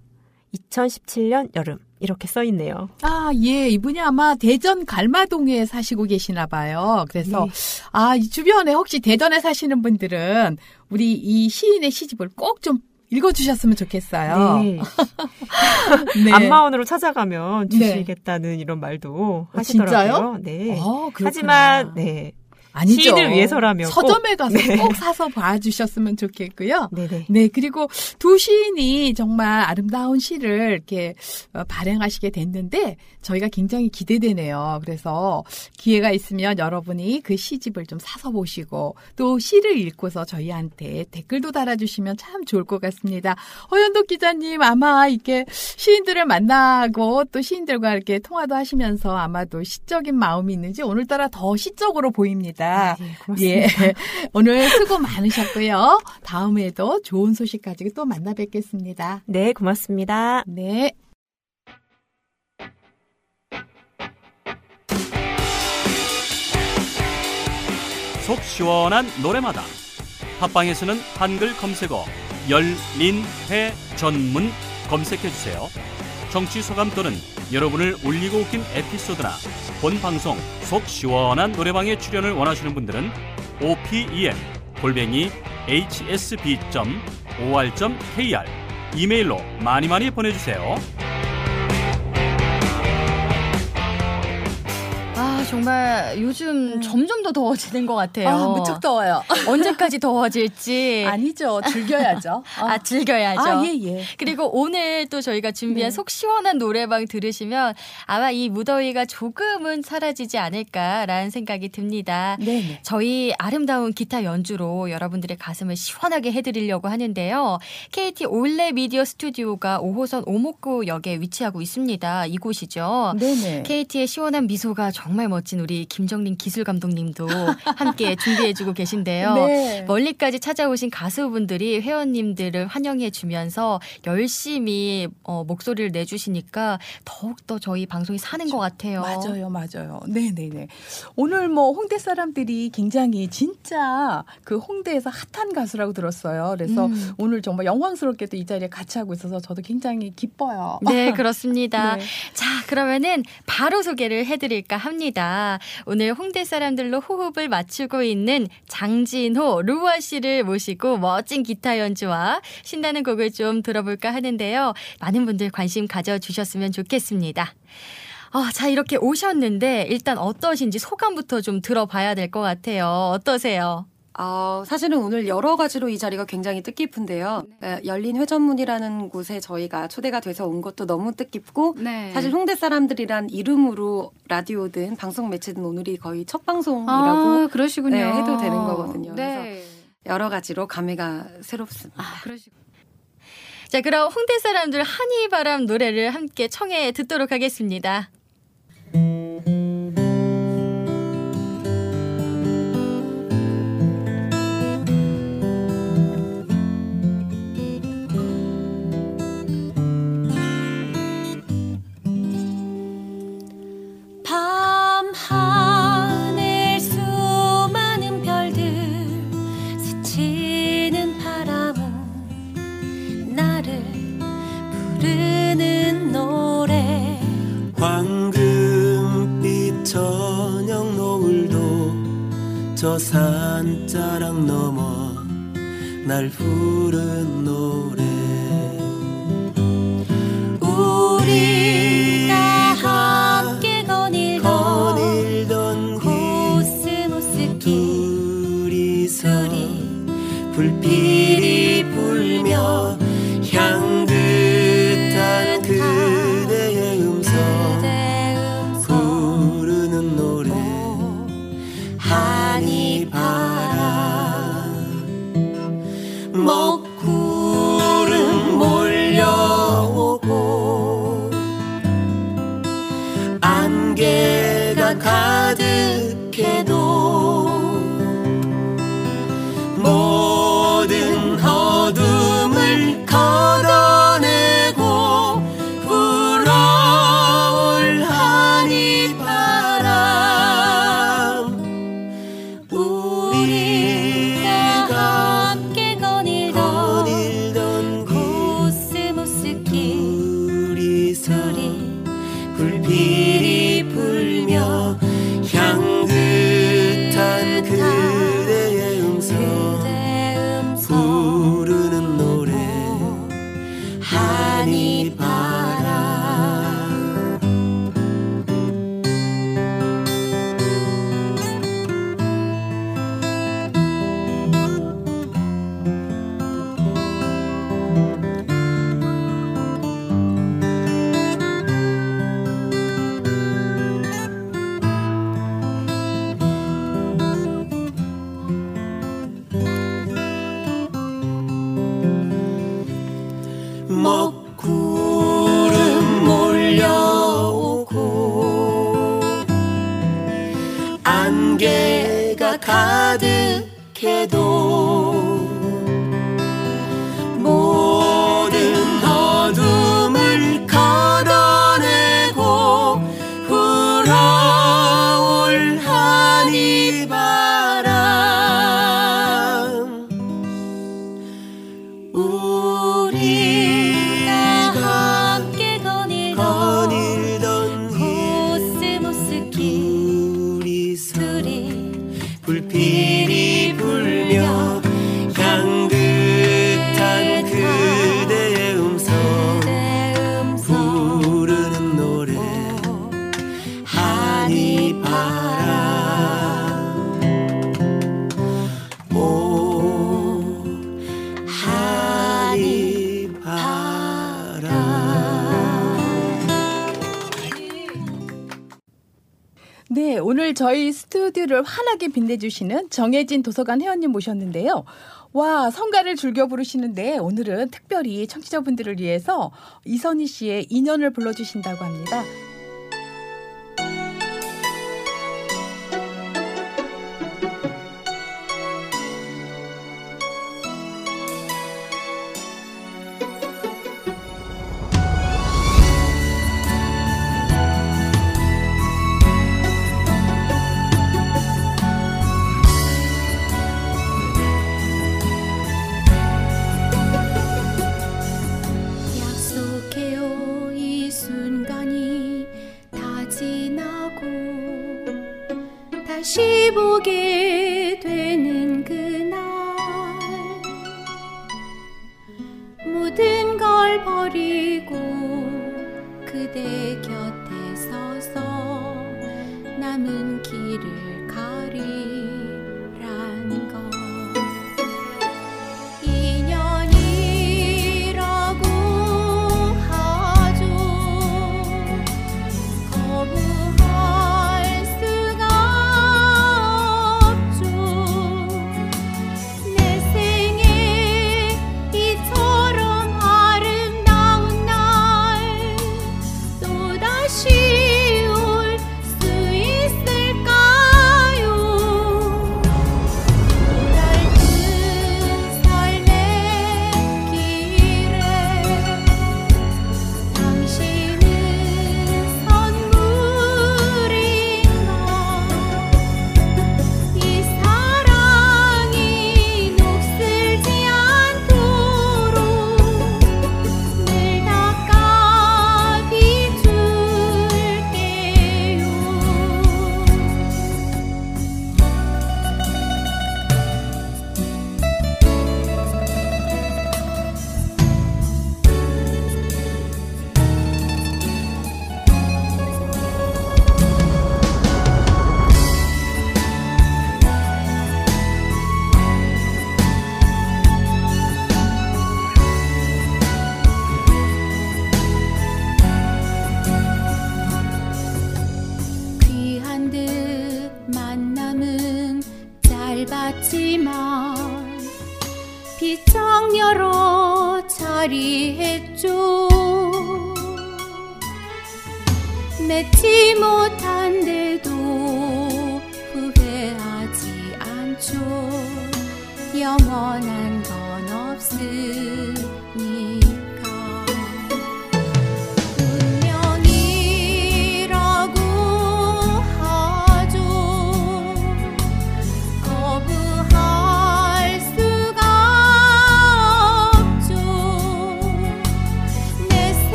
2017년 여름 이렇게 써 있네요. 아, 예. 이분이 아마 대전 갈마동에 사시고 계시나 봐요. 그래서 네. 아, 이 주변에 혹시 대전에 사시는 분들은 우리 이 시인의 시집을 꼭좀 읽어주셨으면 좋겠어요. 네. 네. 안마원으로 찾아가면 네. 주시겠다는 이런 말도 어, 하시더라고요. 진짜요? 네. 어, 그렇구나. 하지만 네. 아니죠. 시인을 위해서라면 꼭- 서점에 가서 네. 꼭 사서 봐주셨으면 좋겠고요. 네네. 네, 그리고 두 시인이 정말 아름다운 시를 이렇게 어, 발행하시게 됐는데 저희가 굉장히 기대되네요. 그래서 기회가 있으면 여러분이 그 시집을 좀 사서 보시고 또 시를 읽고서 저희한테 댓글도 달아주시면 참 좋을 것 같습니다. 허연독 기자님 아마 이렇게 시인들을 만나고 또 시인들과 이렇게 통화도 하시면서 아마도 시적인 마음이 있는지 오늘따라 더 시적으로 보입니다. 네, 고맙습니다. 예. 오늘 수고 많으셨고요. 다음에도 좋은 소식 가지고 또 만나 뵙겠습니다. 네, 고맙습니다. 네. 속 시원한 노래마다 팟빵에서는 한글 검색어 열린회 전문 검색해 주세요. 정치 소감 또는 여러분을 울리고 웃긴 에피소드나 본 방송 속 시원한 노래방에 출연을 원하시는 분들은 opem 골뱅이 hsb.or.kr 이메일로 많이 많이 보내주세요. 정말 요즘 점점 더 더워지는 것 같아요. 아, 무척 더워요. 언제까지 더워질지. 아니죠. 즐겨야죠. 아, 즐겨야죠. 아, 예, 예. 그리고 오늘 또 저희가 준비한 네. 속 시원한 노래방 들으시면 아마 이 무더위가 조금은 사라지지 않을까라는 생각이 듭니다. 네네. 저희 아름다운 기타 연주로 여러분들의 가슴을 시원하게 해드리려고 하는데요. KT 올레 미디어 스튜디오가 5호선 오목구역에 위치하고 있습니다. 이곳이죠. 네네. KT의 시원한 미소가 정말 멋진 우리 김정린 기술 감독님도 함께 준비해주고 계신데요. 네. 멀리까지 찾아오신 가수분들이 회원님들을 환영해 주면서 열심히 어, 목소리를 내주시니까 더욱더 저희 방송이 사는 것 같아요. 맞아요, 맞아요. 네네네. 오늘 뭐 홍대 사람들이 굉장히 진짜 그 홍대에서 핫한 가수라고 들었어요. 그래서 음. 오늘 정말 영광스럽게도 이 자리에 같이 하고 있어서 저도 굉장히 기뻐요. 네, 그렇습니다. 네. 자, 그러면은 바로 소개를 해드릴까 합니다. 오늘 홍대 사람들로 호흡을 맞추고 있는 장진호, 루아 씨를 모시고 멋진 기타 연주와 신나는 곡을 좀 들어볼까 하는데요. 많은 분들 관심 가져주셨으면 좋겠습니다. 아, 자, 이렇게 오셨는데 일단 어떠신지 소감부터 좀 들어봐야 될 것 같아요. 어떠세요? 아, 사실은 오늘 여러 가지로 이 자리가 굉장히 뜻깊은데요. 에, 열린 회전문이라는 곳에 저희가 초대가 돼서 온 것도 너무 뜻깊고 네. 사실 홍대 사람들이란 이름으로 라디오든 방송 매체든 오늘이 거의 첫 방송이라고 아, 그러시군요. 네, 해도 되는 거거든요. 네. 여러 가지로 감회가 새롭습니다. 아, 그러시고. 자, 그럼 홍대 사람들 한이바람 노래를 함께 청해 듣도록 하겠습니다. 밤 저 산자락 넘어 날 부른 노래 불이 불빛 시간들을 환하게 빛내주시는 정혜진 도서관 회원님 모셨는데요. 와, 성가를 즐겨 부르시는데 오늘은 특별히 청취자분들을 위해서 이선희 씨의 인연을 불러주신다고 합니다.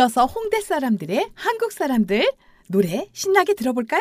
이어서 홍대 사람들의 한국 사람들 노래 신나게 들어볼까요?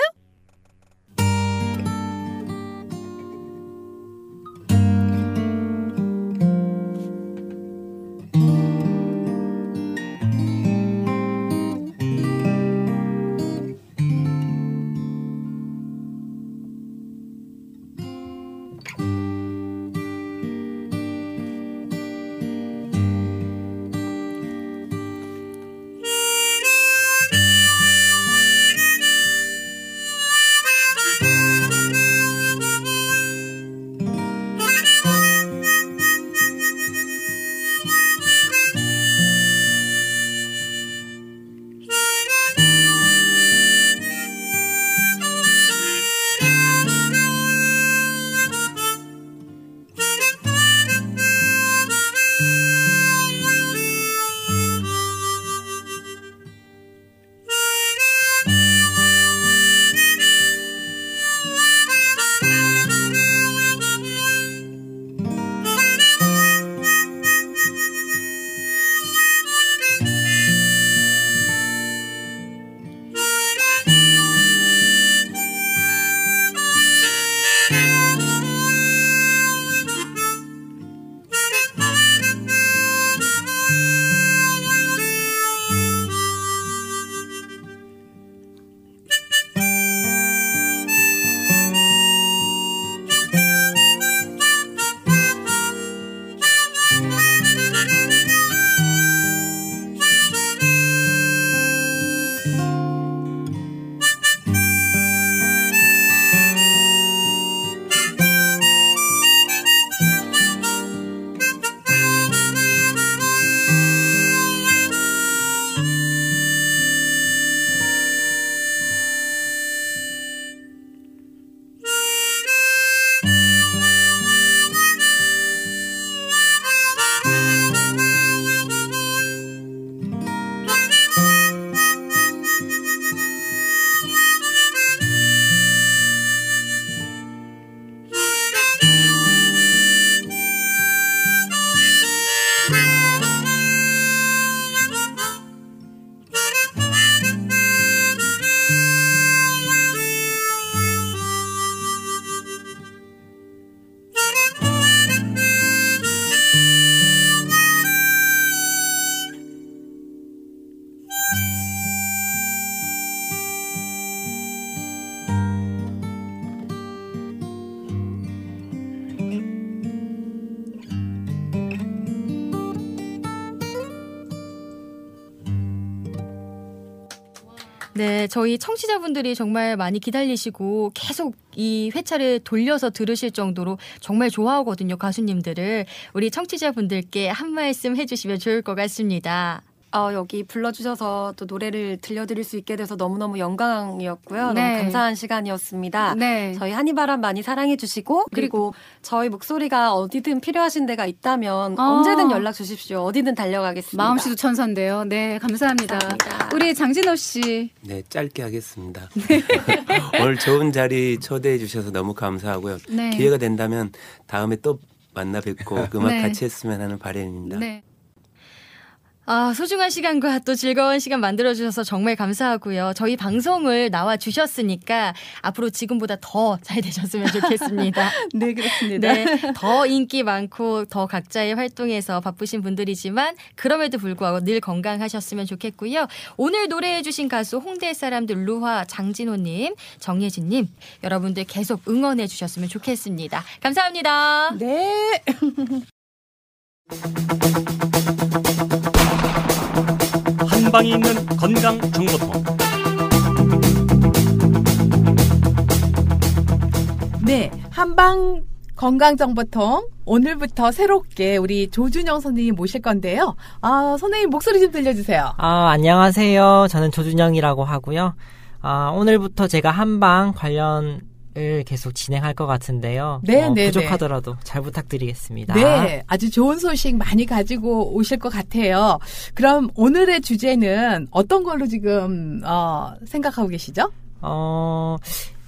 저희 청취자분들이 정말 많이 기다리시고 계속 이 회차를 돌려서 들으실 정도로 정말 좋아하거든요, 가수님들을. 우리 청취자분들께 한 말씀 해주시면 좋을 것 같습니다. 어, 여기 불러주셔서 또 노래를 들려드릴 수 있게 돼서 너무너무 영광이었고요. 네. 너무 감사한 시간이었습니다. 네. 저희 한이바람 많이 사랑해주시고 그리고 저희 목소리가 어디든 필요하신 데가 있다면 어. 언제든 연락 주십시오. 어디든 달려가겠습니다. 마음씨도 천사인데요. 네, 감사합니다. 감사합니다. 우리 장진호 씨. 네, 짧게 하겠습니다. 오늘 좋은 자리 초대해 주셔서 너무 감사하고요. 네. 기회가 된다면 다음에 또 만나 뵙고 음악 네. 같이 했으면 하는 바람입니다. 네. 아, 소중한 시간과 또 즐거운 시간 만들어주셔서 정말 감사하고요. 저희 방송을 나와 주셨으니까 앞으로 지금보다 더 잘 되셨으면 좋겠습니다. 네, 그렇습니다. 네, 더 인기 많고 더 각자의 활동에서 바쁘신 분들이지만 그럼에도 불구하고 늘 건강하셨으면 좋겠고요. 오늘 노래해주신 가수 홍대 사람들 루화 장진호님, 정예진님 여러분들 계속 응원해주셨으면 좋겠습니다. 감사합니다. 네. 한 방에 있는 건강 정보통. 네, 한방 건강정보통 오늘부터 새롭게 우리 조준영 선생님 모실 건데요. 아, 선생님 목소리 좀 들려주세요. 아, 안녕하세요. 저는 조준영이라고 하고요. 아, 오늘부터 제가 한방 관련 을 계속 진행할 것 같은데요. 네, 어, 네, 부족하더라도 잘 부탁드리겠습니다. 네, 아주 좋은 소식 많이 가지고 오실 것 같아요. 그럼 오늘의 주제는 어떤 걸로 지금 어, 생각하고 계시죠? 어,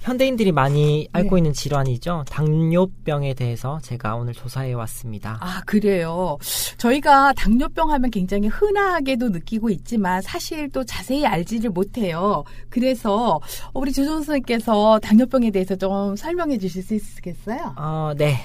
현대인들이 많이 알고 네. 있는 질환이죠. 당뇨병에 대해서 제가 오늘 조사해 왔습니다. 아, 그래요. 저희가 당뇨병 하면 굉장히 흔하게도 느끼고 있지만 사실 또 자세히 알지를 못해요. 그래서 우리 조준 선생님께서 당뇨병에 대해서 좀 설명해 주실 수 있겠어요? 어, 네.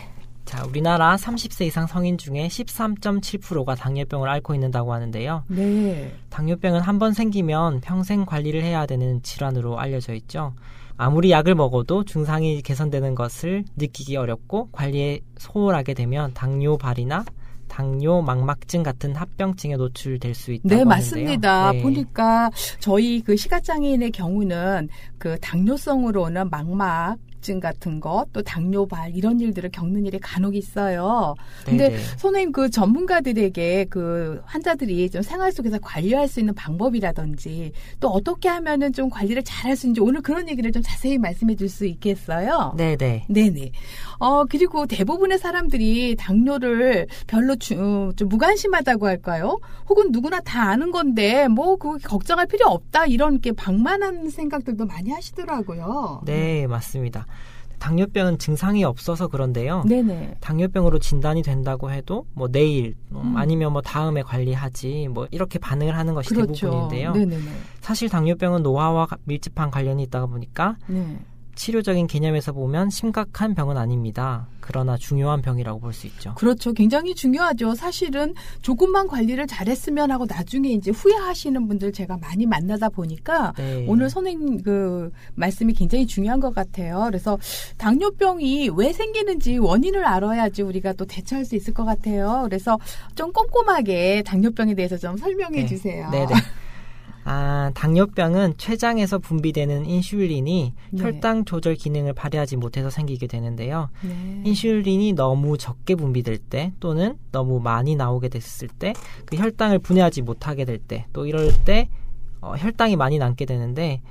자, 우리나라 30세 이상 성인 중에 13.7%가 당뇨병을 앓고 있는다고 하는데요. 네. 당뇨병은 한 번 생기면 평생 관리를 해야 되는 질환으로 알려져 있죠. 아무리 약을 먹어도 증상이 개선되는 것을 느끼기 어렵고 관리에 소홀하게 되면 당뇨 발이나 당뇨 망막증 같은 합병증에 노출될 수 있다고 네. 맞습니다. 네. 보니까 저희 그 시각장애인의 경우는 그 당뇨성으로 오는 망막 증 같은 것, 또 당뇨발 이런 일들을 겪는 일이 간혹 있어요. 근데 네네. 선생님 그 전문가들에게 그 환자들이 좀 생활 속에서 관리할 수 있는 방법이라든지 또 어떻게 하면은 좀 관리를 잘 할 수 있는지 오늘 그런 얘기를 좀 자세히 말씀해 줄 수 있겠어요? 네네. 네네. 어, 그리고 대부분의 사람들이 당뇨를 별로 주, 좀 무관심하다고 할까요? 혹은 누구나 다 아는 건데, 뭐, 그거 걱정할 필요 없다. 이런 게 방만한 생각들도 많이 하시더라고요. 네, 맞습니다. 당뇨병은 증상이 없어서 그런데요. 네네. 당뇨병으로 진단이 된다고 해도 뭐 내일 음, 음. 아니면 뭐 다음에 관리하지 뭐 이렇게 반응을 하는 것이 그렇죠. 대부분인데요. 네네네. 사실 당뇨병은 노화와 가- 밀집한 관련이 있다 보니까 네. 치료적인 개념에서 보면 심각한 병은 아닙니다. 그러나 중요한 병이라고 볼 수 있죠. 그렇죠. 굉장히 중요하죠. 사실은 조금만 관리를 잘했으면 하고 나중에 이제 후회하시는 분들 제가 많이 만나다 보니까 네. 오늘 선생님 그 말씀이 굉장히 중요한 것 같아요. 그래서 당뇨병이 왜 생기는지 원인을 알아야지 우리가 또 대처할 수 있을 것 같아요. 그래서 좀 꼼꼼하게 당뇨병에 대해서 좀 설명해 네. 주세요. 네네. 아, 당뇨병은 췌장에서 분비되는 인슐린이 네. 혈당 조절 기능을 발휘하지 못해서 생기게 되는데요. 네. 인슐린이 너무 적게 분비될 때 또는 너무 많이 나오게 됐을 때 그 혈당을 분해하지 못하게 될 때 또 이럴 때 어, 혈당이 많이 남게 되는데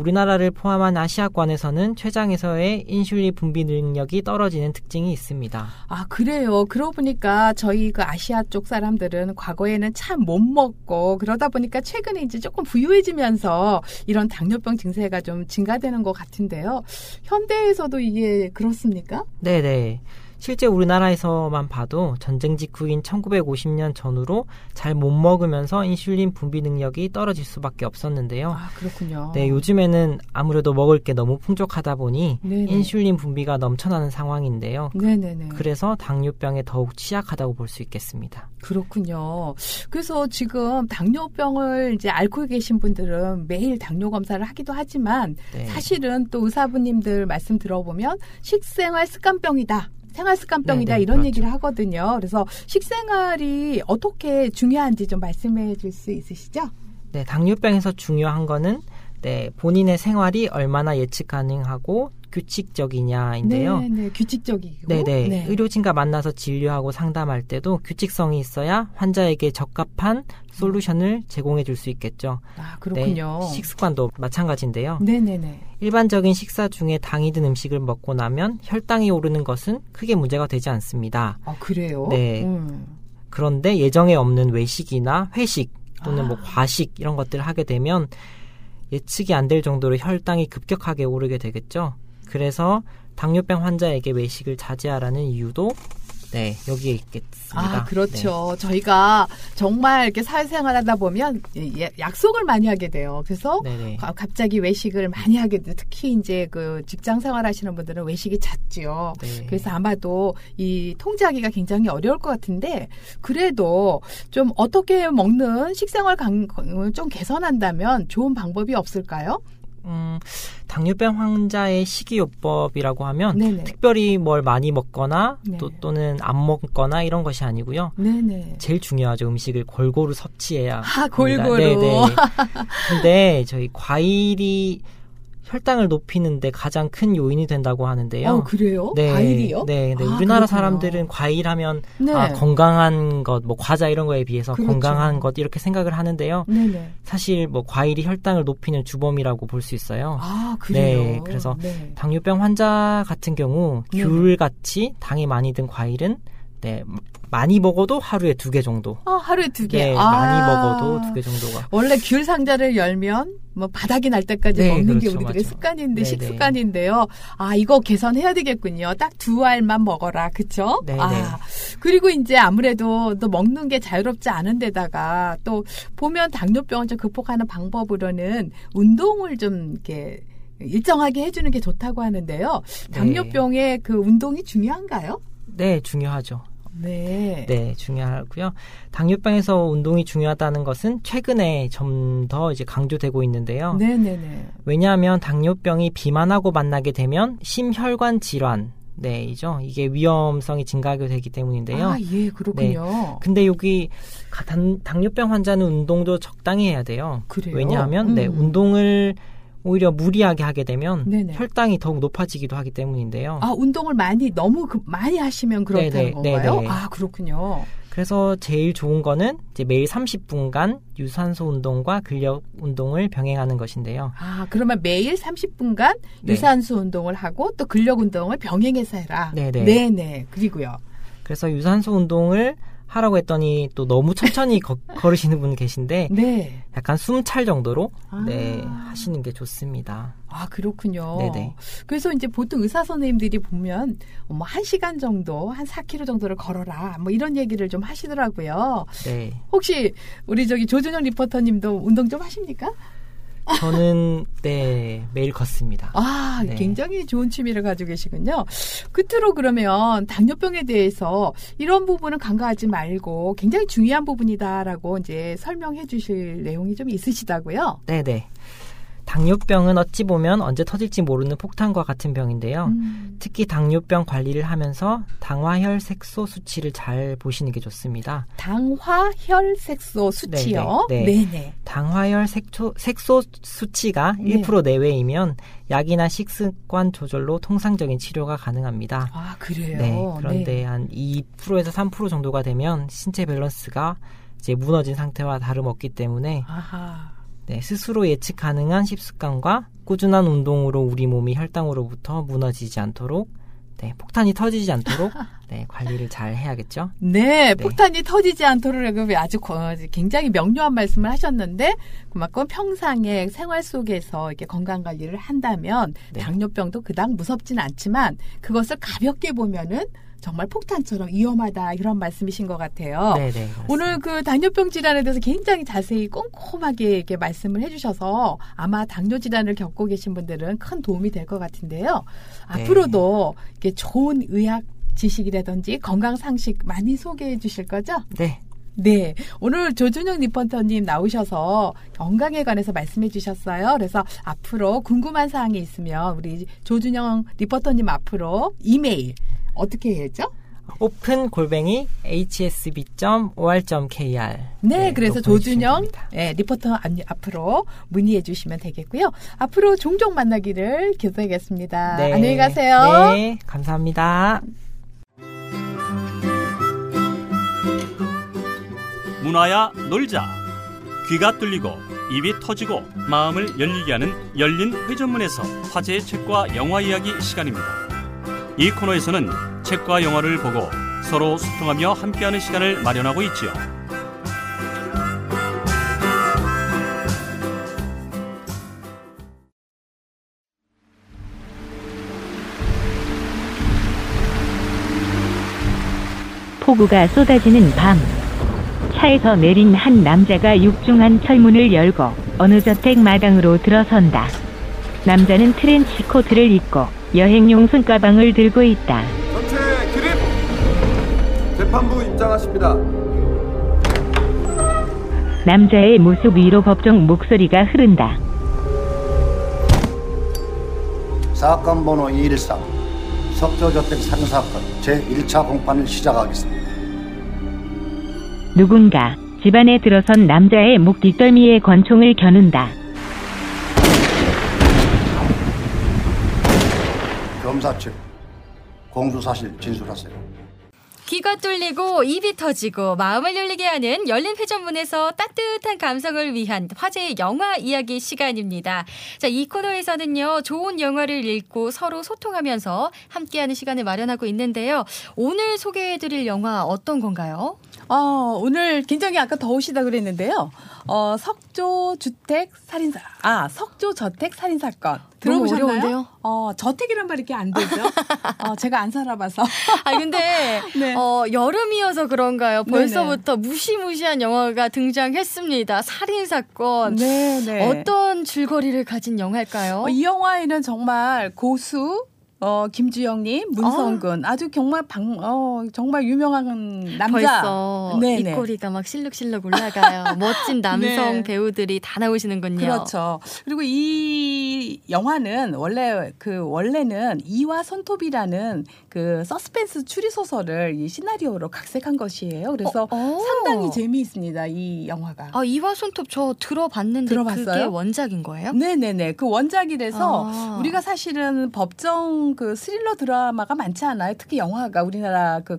우리나라를 포함한 아시아권에서는 췌장에서의 인슐린 분비 능력이 떨어지는 특징이 있습니다. 아, 그래요. 그러고 보니까 저희 그 아시아 쪽 사람들은 과거에는 참 못 먹고 그러다 보니까 최근에 이제 조금 부유해지면서 이런 당뇨병 증세가 좀 증가되는 것 같은데요. 현대에서도 이게 그렇습니까? 네네. 실제 우리나라에서만 봐도 전쟁 직후인 1950년 전후로 잘 못 먹으면서 인슐린 분비 능력이 떨어질 수밖에 없었는데요. 아, 그렇군요. 네, 요즘에는 아무래도 먹을 게 너무 풍족하다 보니 네네. 인슐린 분비가 넘쳐나는 상황인데요. 네네네. 그래서 당뇨병에 더욱 취약하다고 볼 수 있겠습니다. 그렇군요. 그래서 지금 당뇨병을 이제 앓고 계신 분들은 매일 당뇨 검사를 하기도 하지만 네. 사실은 또 의사분님들 말씀 들어보면 식생활 습관병이다. 생활 습관병이다 네네, 이런 그렇죠. 얘기를 하거든요. 그래서 식생활이 어떻게 중요한지 좀 말씀해 줄 수 있으시죠? 네, 당뇨병에서 중요한 거는 네, 본인의 생활이 얼마나 예측 가능하고 규칙적이냐인데요. 네, 네, 규칙적이고. 네네. 네. 의료진과 만나서 진료하고 상담할 때도 규칙성이 있어야 환자에게 적합한 솔루션을 제공해 줄 수 있겠죠. 아, 그렇군요. 네, 식습관도 마찬가지인데요. 네네네. 일반적인 식사 중에 당이 든 음식을 먹고 나면 혈당이 오르는 것은 크게 문제가 되지 않습니다. 아, 그래요? 네. 음. 그런데 예정에 없는 외식이나 회식 또는 아. 뭐 과식 이런 것들을 하게 되면 예측이 안 될 정도로 혈당이 급격하게 오르게 되겠죠. 그래서 당뇨병 환자에게 외식을 자제하라는 이유도 네 여기에 있겠습니다. 아, 그렇죠. 저희가 정말 이렇게 사회생활 하다 보면 예, 약속을 많이 하게 돼요. 그래서 네. 네네. 가- 갑자기 외식을 많이 하게 돼. 특히 이제 그 직장 생활 하시는 분들은 외식이 잦지요. 네. 그래서 아마도 이 통제하기가 굉장히 어려울 것 같은데 그래도 좀 어떻게 먹는 식생활 강, 좀 개선한다면 좋은 방법이 없을까요? 음, 당뇨병 환자의 식이요법이라고 하면 네네. 특별히 뭘 많이 먹거나 네. 또 또는 안 먹거나 이런 것이 아니고요. 네네. 제일 중요하죠. 음식을 골고루 섭취해야. 아, 합니다. 골고루. 네네. 근데 저희 과일이 혈당을 높이는데 가장 큰 요인이 된다고 하는데요. 어, 그래요? 네, 과일이요? 네, 네. 아, 우리나라 그렇구나. 사람들은 과일하면 네. 아, 건강한 것, 뭐 과자 이런 거에 비해서 그렇죠. 건강한 것 이렇게 생각을 하는데요. 네네. 사실 뭐 과일이 혈당을 높이는 주범이라고 볼 수 있어요. 아, 그래요? 네, 그래서 네. 당뇨병 환자 같은 경우. 귤같이 당이 많이 든 과일은 네 많이 먹어도 하루에 두 개 정도. 아, 하루에 두 개. 네, 아. 많이 먹어도 두 개 정도가. 원래 귤 상자를 열면 뭐 바닥이 날 때까지 네, 먹는 게 그렇죠, 우리들의 맞죠. 습관인데 네네. 식습관인데요. 아 이거 개선해야 되겠군요. 딱 두 알만 먹어라, 그쵸? 네네. 아 그리고 이제 아무래도 또 먹는 게 자유롭지 않은 데다가 또 보면 당뇨병을 좀 극복하는 방법으로는 운동을 좀 이렇게 일정하게 해주는 게 좋다고 하는데요. 당뇨병의 그 운동이 중요한가요? 네, 중요하죠. 네. 네, 중요하고요. 당뇨병에서 운동이 중요하다는 것은 최근에 좀 더 이제 강조되고 있는데요. 네 네 네. 왜냐하면 당뇨병이 비만하고 만나게 되면 심혈관 질환, 네 이죠. 이게 위험성이 증가하게 되기 때문인데요. 아, 예, 그렇군요. 근데 여기 당, 당뇨병 환자는 운동도 적당히 해야 돼요. 그래요? 왜냐하면 네, 음. 운동을 오히려 무리하게 하게 되면 네네. 혈당이 더욱 높아지기도 하기 때문인데요. 아, 운동을 많이, 너무 그- 많이 하시면 그렇다는 네네, 건가요? 네네. 아, 그렇군요. 그래서 제일 좋은 거는 이제 매일 30분간 유산소 운동과 근력 운동을 병행하는 것인데요. 아, 그러면 매일 30분간 네. 유산소 운동을 하고 또 근력 운동을 병행해서 해라. 네네. 네네. 그리고요. 그래서 유산소 운동을 하라고 했더니 또 너무 천천히 거- 걸으시는 분 계신데 네. 약간 숨 찰 정도로 아. 네, 하시는 게 좋습니다. 아, 그렇군요. 네네. 그래서 이제 보통 의사 선생님들이 보면 뭐 한 시간 정도, 한 4km 정도를 걸어라. 뭐 이런 얘기를 좀 하시더라고요. 네. 혹시 우리 저기 조준영 리포터님도 운동 좀 하십니까? 저는 네, 매일 걷습니다. 아, 네. 굉장히 좋은 취미를 가지고 계시군요. 끝으로 그러면 당뇨병에 대해서 이런 부분은 간과하지 말고 굉장히 중요한 부분이다라고 이제 설명해 주실 내용이 좀 있으시다고요? 네, 네. 당뇨병은 어찌 보면 언제 터질지 모르는 폭탄과 같은 병인데요. 음. 특히 당뇨병 관리를 하면서 당화혈 색소 수치를 잘 보시는 게 좋습니다. 당화 혈색소 수치요. 네, 네, 네, 네. 네. 당화혈 색소, 색소 수치가 네. 1% 내외이면 약이나 식습관 조절로 통상적인 치료가 가능합니다. 아, 그래요. 네, 그런데 네. 한 2%에서 3% 정도가 되면 신체 밸런스가 이제 무너진 상태와 다름없기 때문에 아하. 네, 스스로 예측 가능한 식습관과 꾸준한 운동으로 우리 몸이 혈당으로부터 무너지지 않도록 네, 폭탄이 터지지 않도록 네, 관리를 잘 해야겠죠. 네, 네. 폭탄이 터지지 않도록 아주 거- 굉장히 명료한 말씀을 하셨는데 그만큼 평상의 생활 속에서 이렇게 건강 관리를 한다면 네. 당뇨병도 그닥 무섭진 않지만 그것을 가볍게 보면은 정말 폭탄처럼 위험하다 이런 말씀이신 것 같아요. 네, 네. 오늘 그 당뇨병 질환에 대해서 굉장히 자세히 꼼꼼하게 이렇게 말씀을 해주셔서 아마 당뇨 질환을 겪고 계신 분들은 큰 도움이 될 것 같은데요. 네. 앞으로도 이렇게 좋은 의학 지식이라든지 건강 상식 많이 소개해 주실 거죠? 네. 네. 오늘 조준영 리포터님 나오셔서 건강에 관해서 말씀해 주셨어요. 그래서 앞으로 궁금한 사항이 있으면 우리 조준영 리포터님 앞으로 이메일 어떻게 해야죠? 오픈 골뱅이 hsb.or.kr 네, 그래서 로 조준영. 예, 리포터 앞- 앞으로 문의해 주시면 되겠고요. 앞으로 종종 만나기를 기도하겠습니다. 네. 안녕히 가세요. 네, 감사합니다. 문화야 놀자 귀가 뚫리고 입이 터지고 마음을 열리게 하는 열린 회전문에서 화제의 책과 영화 이야기 시간입니다. 이 코너에서는 책과 영화를 보고 서로 소통하며 함께하는 시간을 마련하고 있지요. 폭우가 쏟아지는 밤. 차에서 내린 한 남자가 육중한 철문을 열고 어느 저택 마당으로 들어선다. 남자는 트렌치 코트를 입고 여행용 손가방을 들고 있다. 전체 기립! 재판부 입장하십니다. 남자의 모습 위로 법정 목소리가 흐른다. 사건 번호 213 석조저택 살인사건 제1차 공판을 시작하겠습니다. 누군가 집안에 들어선 남자의 목 뒷덜미에 권총을 겨눈다. 검사 측 공수사실 진술하세요. 귀가 뚫리고 입이 터지고 마음을 열리게 하는 열린 회전문에서 따뜻한 감성을 위한 화제의 영화 이야기 시간입니다. 자, 이 코너에서는요, 좋은 영화를 읽고 서로 소통하면서 함께하는 시간을 마련하고 있는데요. 오늘 소개해드릴 영화 어떤 건가요? 어, 오늘 굉장히 아까 더우시다 그랬는데요. 어, 석조 주택 살인사, 아, 석조 저택 살인 사건. 너무 들어보셨나요? 어, 저택이란 말이 이렇게 안 되죠? 어, 제가 안 살아봐서. 아 근데 네. 어, 여름이어서 그런가요? 네네. 벌써부터 무시무시한 영화가 등장했습니다. 살인 사건. 네네. 어떤 줄거리를 가진 영화일까요? 어, 이 영화에는 정말 고수, 어, 김주영님, 문성근, 아. 주 정말 방, 어, 정말 유명한 남자. 벌써 네네. 입꼬리가 막 실룩실룩 올라가요. 멋진 남성 네. 배우들이 다 나오시는군요. 그렇죠. 그리고 이 영화는 원래 그 원래는 이와 손톱이라는 그 서스펜스 추리 소설을 이 시나리오로 각색한 것이에요. 그래서 어. 상당히 재미있습니다. 이 영화가. 아 이화 손톱 저 들어봤는데 들어봤어요? 그게 원작인 거예요? 네네네. 그 원작이라서 아. 우리가 사실은 법정 그 스릴러 드라마가 많지 않아요. 특히 영화가 우리나라 그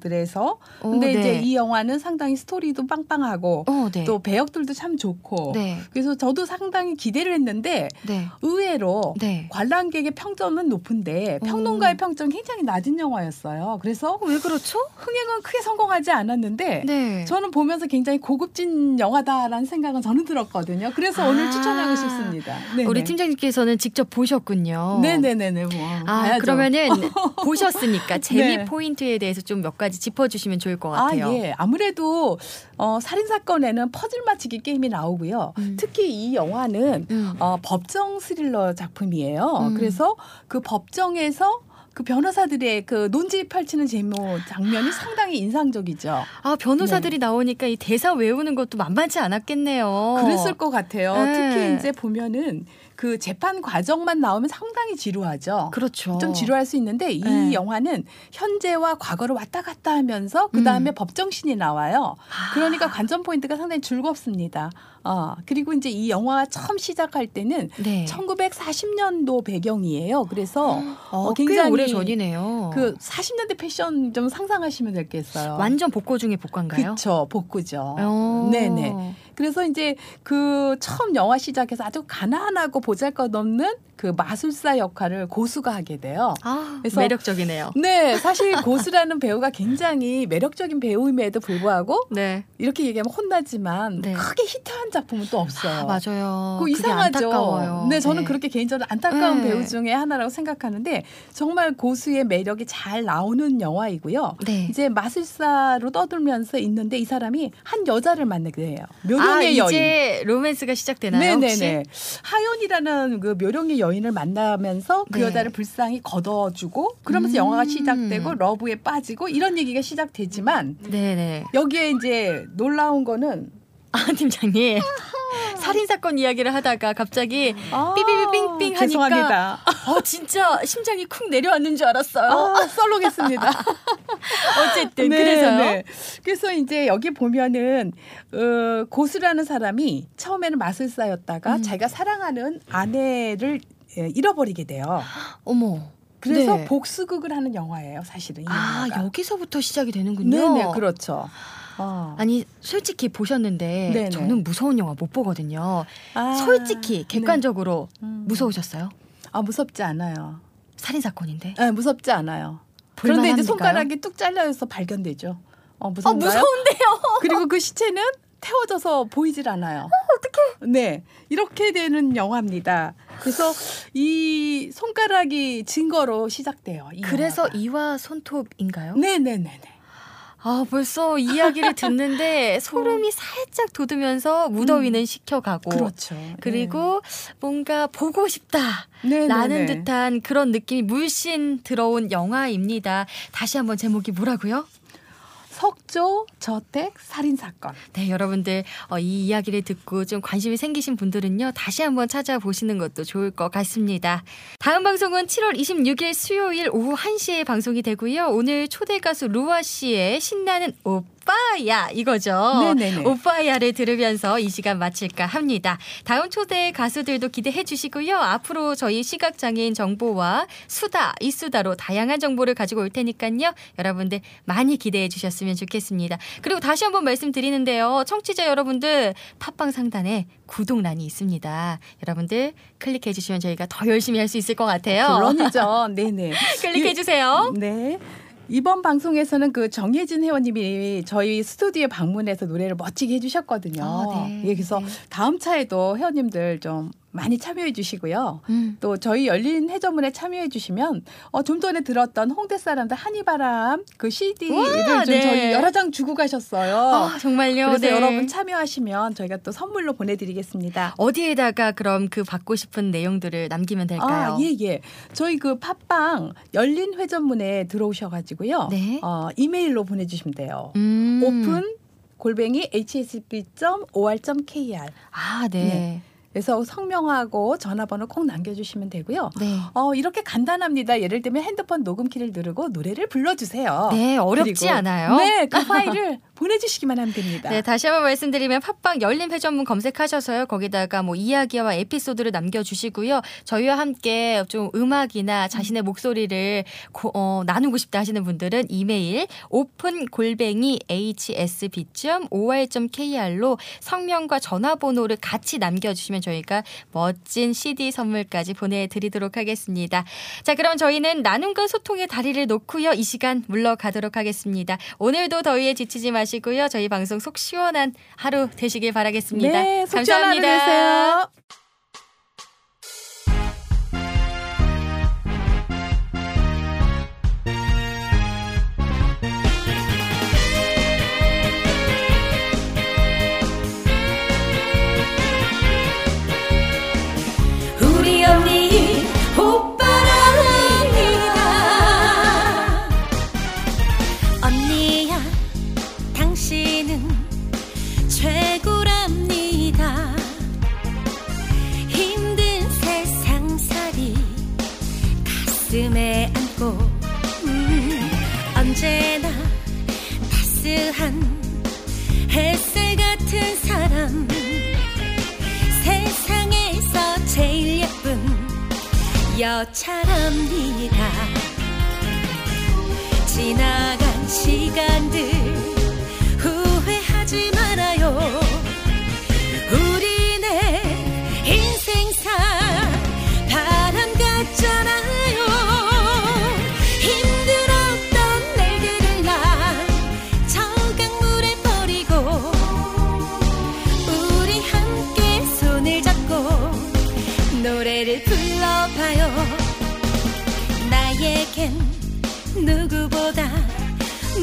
들에서 근데 어, 이제 네. 이 영화는 상당히 스토리도 빵빵하고 어, 네. 또 배역들도 참 좋고 네. 그래서 저도 상당히 기대를 했는데 네. 의외로 네. 관람객의 평점은 높은데 어. 평론가의 평점 이 굉장히 낮은 영화였어요. 그래서 왜 그렇죠? 흥행은 크게 성공하지 않았는데 네. 저는 보면서 굉장히 고급진 영화다라는 생각은 저는 들었거든요. 그래서 오늘 아. 추천하고 싶습니다. 네네. 우리 팀장님께서는 직접 보셨군요. 네네네네. 뭐 아, 봐야죠. 그러면은 보셨으니까 재미 네. 포인트에 대해서 좀몇 가지 짚어주시면 좋을 것 같아요. 아, 예. 아무래도 어, 살인 사건에는 퍼즐 맞히기 게임이 나오고요. 음. 특히 이 영화는 어, 법정 스릴러 작품이에요. 음. 그래서 그 법정에서 그 변호사들의 그 논지 펼치는 제목 장면이 상당히 인상적이죠. 아 변호사들이 나오니까 이 대사 외우는 것도 만만치 않았겠네요. 그랬을 것 같아요. 네. 특히 이제 보면은 그 재판 과정만 나오면 상당히 지루하죠. 그렇죠. 좀 지루할 수 있는데 이 네. 영화는 현재와 과거를 왔다 갔다 하면서 그 다음에 음. 법정신이 나와요. 그러니까 관전 포인트가 상당히 즐겁습니다. 어, 그리고 이제 이 영화가 처음 시작할 때는 네. 1940년도 배경이에요. 그래서 어, 꽤 오래 전이네요. 그 40년대 패션 좀 상상하시면 될겠어요. 완전 복고 중에 복고인가요? 그렇죠. 복구죠. 어. 네네. 그래서 이제 그 처음 영화 시작해서 아주 가난하고 보잘것없는 그 마술사 역할을 고수가 하게 돼요. 아, 그래서 매력적이네요. 네, 사실 고수라는 배우가 굉장히 매력적인 배우임에도 불구하고 네. 이렇게 얘기하면 혼나지만 네. 크게 히트한 작품은 또 없어요. 아, 맞아요. 그 이상하죠. 안타까워요. 네, 저는 네. 그렇게 개인적으로 안타까운 네. 배우 중에 하나라고 생각하는데 정말 고수의 매력이 잘 나오는 영화이고요. 네. 이제 마술사로 떠들면서 있는데 이 사람이 한 여자를 만나게 돼요. 아, 묘령의 여인. 이제 로맨스가 시작되나요? 네네네. 혹시? 하연이라는 그 묘령의 여인을 만나면서 그 네. 여자를 불쌍히 걷어주고 그러면서 음. 영화가 시작되고 러브에 빠지고 이런 얘기가 시작되지만 네네. 여기에 이제 놀라운 거는 아 팀장님 살인 사건 이야기를 하다가 갑자기 아, 삐삐삐빙빙 하니까 죄송합니다. 어 진짜 심장이 쿵 내려앉는 줄 알았어요. 아, 썰렁했습니다. 어쨌든 그래서요? 그래서 이제 여기 보면은 어, 고수라는 사람이 처음에는 마술사였다가 음. 자기가 사랑하는 아내를 예, 잃어버리게 돼요. 어머. 그래서 네. 복수극을 하는 영화예요, 사실은. 이아 영화가. 여기서부터 시작이 되는군요. 네 네, 그렇죠. 어. 아니 솔직히 보셨는데 네네. 저는 무서운 영화 못 보거든요. 아, 솔직히 객관적으로 음. 무서우셨어요? 아 무섭지 않아요. 살인 사건인데. 네, 무섭지 않아요. 그런데 이제? 손가락이 뚝 잘려서 발견되죠. 어, 무서운가요? 무서운데요. 그리고 그 시체는 태워져서 보이질 않아요. 어떻게? 네, 이렇게 되는 영화입니다. 그래서 이 손가락이 증거로 시작돼요. 이 그래서 영화가. 이와 손톱인가요? 네네네네. 아 벌써 이야기를 듣는데 소름이 살짝 돋으면서 무더위는 식혀가고 그렇죠. 그리고 뭔가 보고 싶다. 네, 라는 네, 네. 듯한 그런 느낌이 물씬 들어온 영화입니다. 다시 한번 제목이 뭐라고요? 석조 저택 살인 사건. 네, 여러분들 어, 이 이야기를 듣고 좀 관심이 생기신 분들은요. 다시 한번 찾아보시는 것도 좋을 것 같습니다. 다음 방송은 7월 26일 수요일 오후 1시에 방송이 되고요. 오늘 초대 가수 루아 씨의 신나는 오 빠야 이거죠. 네네네. 오빠야를 들으면서 이 시간 마칠까 합니다. 다음 초대 가수들도 기대해 주시고요. 앞으로 저희 시각장애인 정보와 수다, 이수다로 다양한 정보를 가지고 올 테니까요. 여러분들 많이 기대해 주셨으면 좋겠습니다. 그리고 다시 한번 말씀드리는데요. 청취자 여러분들 팟빵 상단에 구독란이 있습니다. 여러분들 클릭해 주시면 저희가 더 열심히 할 수 있을 것 같아요. 물론이죠. 네네. 클릭해 주세요. 네. 이번 방송에서는 그 정혜진 회원님이 저희 스튜디오에 방문해서 노래를 멋지게 해주셨거든요. 아, 네. 예, 그래서 네. 다음 차에도 회원님들 좀 많이 참여해 주시고요. 음. 또 저희 열린 회전문에 참여해 주시면 어, 좀 전에 들었던 홍대 사람들 한이바람 그 CD를 우와, 좀 네. 저희 여러 장 주고 가셨어요. 아, 정말요? 그래서 네. 여러분 참여하시면 저희가 또 선물로 보내드리겠습니다. 어디에다가 그럼 그 받고 싶은 내용들을 남기면 될까요? 아, 예, 예. 저희 그 팟빵 열린 회전문에 들어오셔가지고요. 네. 어, 이메일로 보내주시면 돼요. 음. 오픈 골뱅이 hsb.or.kr. 아, 네. 네. 그래서 성명하고 전화번호 꼭 남겨주시면 되고요. 네. 어, 이렇게 간단합니다. 예를 들면 핸드폰 녹음키를 누르고 노래를 불러주세요. 네, 어렵지 않아요. 네, 그 파일을 보내주시기만 하면 됩니다. 네, 다시 한번 말씀드리면 팟빵 열린 회전문 검색하셔서요. 거기다가 뭐 이야기와 에피소드를 남겨주시고요. 저희와 함께 좀 음악이나 자신의 목소리를 고- 어, 나누고 싶다 하시는 분들은 이메일 오픈 골뱅이 hsb.or.kr로 성명과 전화번호를 같이 남겨주시면 저희가 멋진 CD 선물까지 보내드리도록 하겠습니다. 자, 그럼 저희는 나눔과 소통의 다리를 놓고요. 이 시간 물러가도록 하겠습니다. 오늘도 더위에 지치지 마시고요. 저희 방송 속 시원한 하루 되시길 바라겠습니다. 네, 감사합니다. 여차랍니다. 지나간 시간들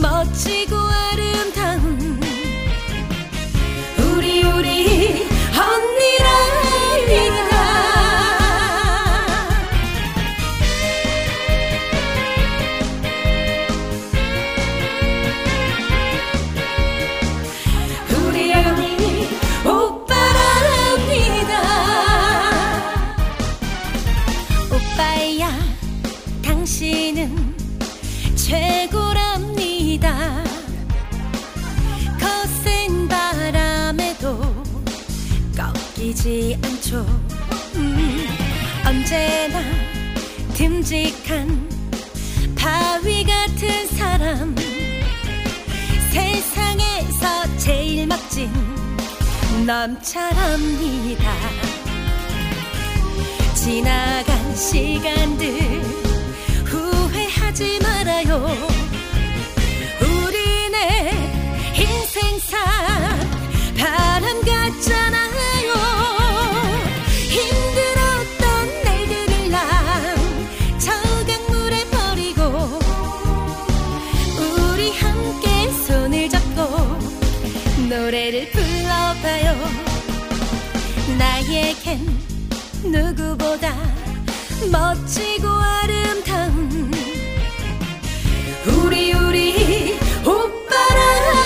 멋지고 않죠 음, 언제나 듬직한 바위 같은 사람. 세상에서 제일 멋진 남자랍니다. 지나간 시간들 후회하지 말아요. 우리네 인생사 바람 같잖아 불러봐요. 나에겐 누구보다 멋지고 아름다운 우리 우리 오빠랑이다.